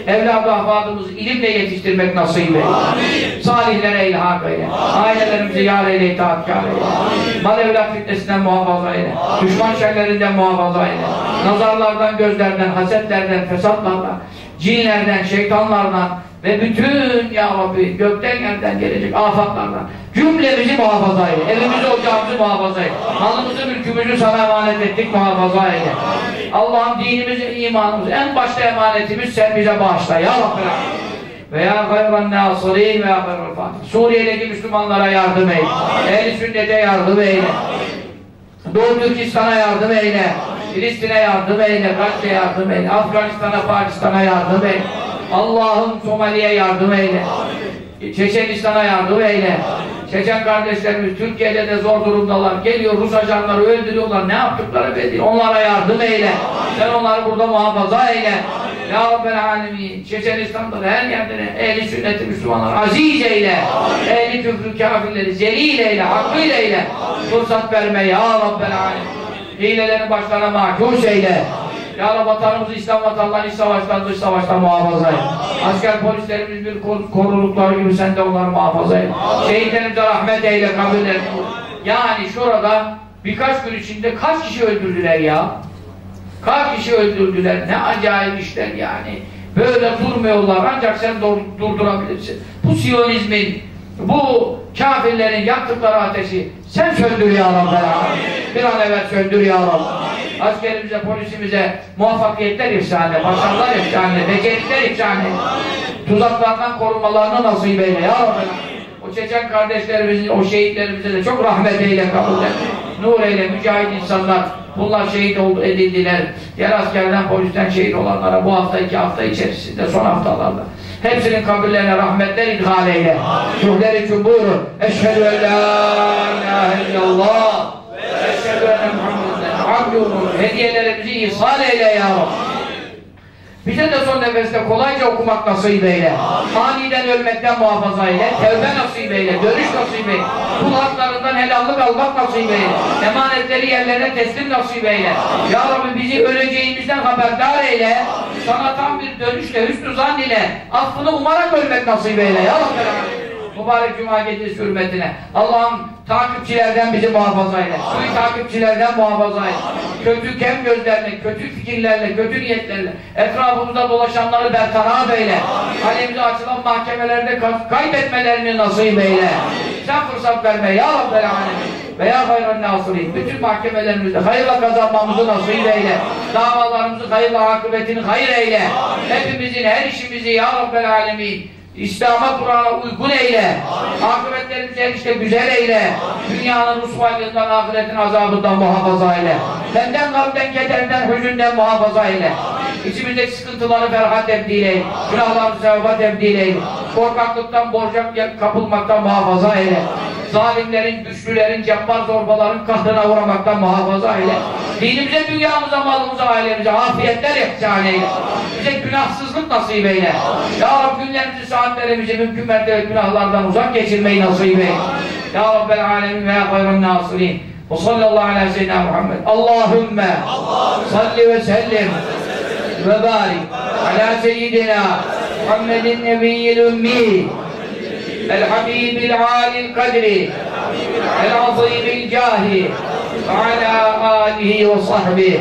Evladı ahbabımızı ilimle yetiştirmek nasip eyle. Salihlere ilhak eyle. Ailelerimizi yar eyle, itaatkar eyle. Mal evlat fitnesinden muhafaza eyle. Düşman şerlerinden muhafaza eyle. Nazarlardan, gözlerden, hasetlerden, fesatlardan, cinlerden, şeytanlardan ve bütün ya Rabbi gökten yerden gelecek afatlardan cümlemizi muhafaza eyle. Evimizi, ocağımızı muhafaza eyle. Malımızı, mülkümüzü sana emanet ettik muhafaza eyle. Allah'ım dinimizi, imanımızı en başta emanetimiz sen bize bağışla ya Rabbi. Ve ya gayran nasirin ve ya gayran fatih. Suriye'deki Müslümanlara yardım eyle. Ehl-i sünnete yardım eyle. Doğu Türkistan'a yardım eyle. Filistin'e yardım eyle. Gazze'ye yardım eyle. Afganistan'a, Pakistan'a yardım eyle. Allah'ım Somali'ye yardım eyle. Çeçenistan'a yardım eyle. Çeçen kardeşlerimiz Türkiye'de de zor durumdalar. Geliyor Rus ajanları öldürüyorlar. Ne yaptıkları belli. Onlara yardım eyle. Sen onları burada muhafaza eyle. Ya Rabbel Alemin. Çeçenistan'da da her yerde de ehli sünneti Müslümanlar aziz eyle. Ehli küfrü kafirleri zelil eyle. Hakkıyla eyle. Fırsat verme ya Rabbel Alemin. Hilelerin başlarına mahkus eyle. Ya Rabbi vatanımızı İslam vatanları iç savaştan dış savaştan muhafaza et. Asker polislerimiz bir kor korulukları gibi sen de onları muhafaza et. Şehitlerimize rahmet eyle kabirlerini. Yani şurada birkaç gün içinde kaç kişi öldürdüler ya? Kaç kişi öldürdüler? Ne acayip işler yani. Böyle durmuyorlar ancak sen dur durdurabilirsin. Bu Siyonizmin bu kafirlerin yaktıkları ateşi sen söndür ya Rabbi. Bir an evvel söndür ya Rabbi. Askerimize, polisimize muvaffakiyetler ihsan et, başarılar ihsan et, beceriler ihsan et. Tuzaklardan korunmalarını nasip eyle ya Rabbi. O Çeçen kardeşlerimizin, o şehitlerimize de çok rahmet eyle, kabul et. Nur eyle, mücahit insanlar. Bunlar şehit oldu, edildiler. Diğer askerden, polisten şehit olanlara bu hafta, iki hafta içerisinde, son haftalarda. Hepsinin kabirlerine rahmetler idhal eyle. İçin buyurun. Eşhedü en la ilahe illallah. Ve eşhedü abduhu. Hediyelerimizi ihsal eyle ya Rabbi. Bize de son nefeste kolayca okumak nasip eyle. Aniden ölmekten muhafaza eyle. Tevbe nasip eyle. Dönüş nasip eyle. Kul haklarından helallık almak nasip eyle. Emanetleri yerlerine teslim nasip eyle. Ya Rabbi bizi öleceğimizden haberdar eyle. Sana tam bir dönüşle, hüsnü zan ile affını umarak ölmek nasip eyle. Ya Rabbi. Mübarek Cuma gecesi hürmetine. Allah'ım takipçilerden bizi muhafaza eyle. Suyu takipçilerden muhafaza eyle. Kötü kem gözlerle, kötü fikirlerle, kötü niyetlerle etrafımızda dolaşanları bertaraf eyle. Alemize açılan mahkemelerde ka- kaybetmelerini nasip eyle. Sen fırsat verme ya Rabbel Alemin. Veya hayran nasirin. Bütün mahkemelerimizde hayırla kazanmamızı nasip eyle. Davalarımızı hayırla akıbetini hayır eyle. Hepimizin her işimizi ya Rabbel Alemin. İslam'a Kur'an'a uygun eyle. Akıbetlerimizi enişte güzel eyle. Dünyanın rusvaylığından, ahiretin azabından muhafaza eyle. Benden, kalpten, kederden, hüzünden muhafaza eyle. İçimizdeki sıkıntıları ferhat tebdil eyle. Günahlarımızı sevaba tebdil eyle. Korkaklıktan, borca kapılmaktan muhafaza eyle. Zalimlerin, güçlülerin, cebbar zorbaların kahrına uğramaktan muhafaza eyle. Dinimize, dünyamıza, malımıza, ailemize afiyetler ihsan eyle. Bize günahsızlık nasip eyle. Ya Rabbi günlerimizi, saatlerimizi mümkün mertebe günahlardan uzak geçirmeyi nasip eyle. Ya Rabbel alemin ve ya hayrun nasirin. Ve sallallahu aleyhi ve seyyidina Muhammed. Allahümme salli ve sellim ve barik ala seyyidina Muhammedin nebiyyil ümmi el habibil alil kadri el azibil cahi ve ala alihi ve sahbihi.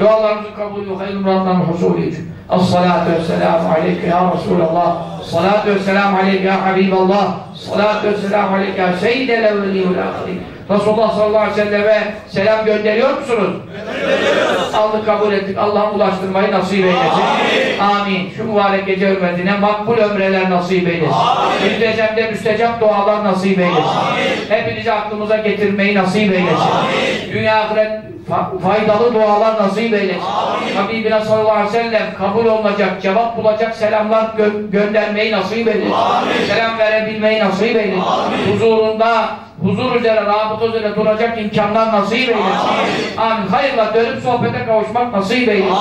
Dualarımızın kabulü hayırlı Allah'ın husulü için. Es-salatu vesselamu aleyke ya Resulallah. Es-salatu vesselamu aleyke ya Habiballah. Es-salatu vesselamu aleyke ya Seyyidel evveli vel ahirin. Resulullah sallallahu aleyhi ve selleme selam gönderiyor musunuz? Aldık kabul ettik. Allah'ım ulaştırmayı nasip eylesin. Amin. Amin. Şu mübarek gece hürmetine makbul ömreler nasip eylesin. Müstecemde müstecap dualar nasip eylesin. Hepinizi aklımıza getirmeyi nasip eylesin. Dünya ahiret faydalı dualar nasip eylesin. Habibine sallallahu aleyhi ve sellem kabul olacak, cevap bulacak selamlar gö- göndermeyi nasip eylesin. Selam verebilmeyi nasip eylesin. Huzurunda huzur üzere, rabıta üzere duracak imkanlar nasip eylesin. Amin. Hayırla dönüp sohbete kavuşmak nasip eylesin.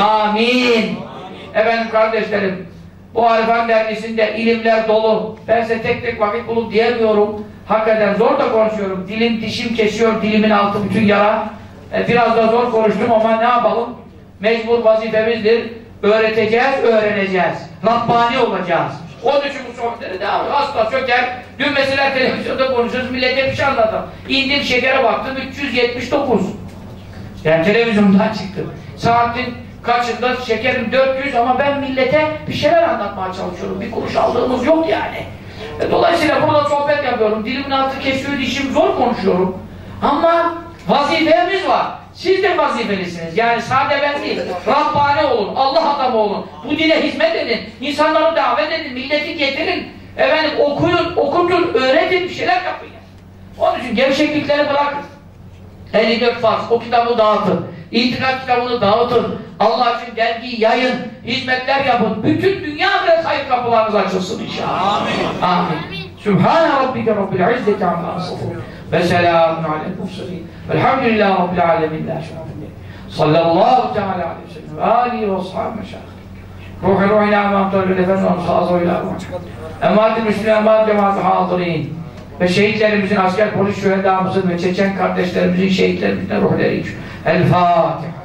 Amin. Efendim kardeşlerim, bu Arifan dergisinde ilimler dolu. Ben size tek tek vakit bulup diyemiyorum. Hakikaten zor da konuşuyorum. Dilim dişim kesiyor, dilimin altı bütün yara. E, biraz da zor konuştum ama ne yapalım? Mecbur vazifemizdir. Öğreteceğiz, öğreneceğiz. Rabbani olacağız. Onun için bu sohbetleri devam ediyor. Hasta çöker. Dün mesela televizyonda konuşuyoruz. Millete bir şey anladım. İndim şekere baktım 379. Yani televizyondan çıktı. Saatin kaçında şekerim 400 ama ben millete bir şeyler anlatmaya çalışıyorum. Bir kuruş aldığımız yok yani. E, Dolayısıyla burada sohbet yapıyorum. Dilimin altı kesiyor, dişim zor konuşuyorum. Ama vazifemiz var. Siz de vazifelisiniz. Yani sade ben değil. Rabbani olun, Allah adamı olun. Bu dine hizmet edin. İnsanları davet edin, milleti getirin. Efendim okuyun, okutun, öğretin, bir şeyler yapın. yani. Onun için gevşeklikleri bırakın. 54 farz. O kitabı dağıtın. İtikad kitabını dağıtın. Allah için dergiyi yayın. Hizmetler yapın. Bütün dünya ve hayır kapılarınız açılsın inşallah. Amin. Amin. Sübhane Rabbike Rabbil İzzeti amma asafun. Ve selamun alel mursalin. Velhamdülillahi Rabbil alemin. La şerefin Sallallahu teala aleyhi ve sellem. Ve alihi ve ashabi meşahı. Ruhi ruhina amamtörü efendim sağzıyla Emanet-i Müslüman emanet cemaat-i hadirin ve şehitlerimizin, asker polis şühedamızın ve Çeçen kardeşlerimizin, şehitlerimizin ruhları için. El Fatiha.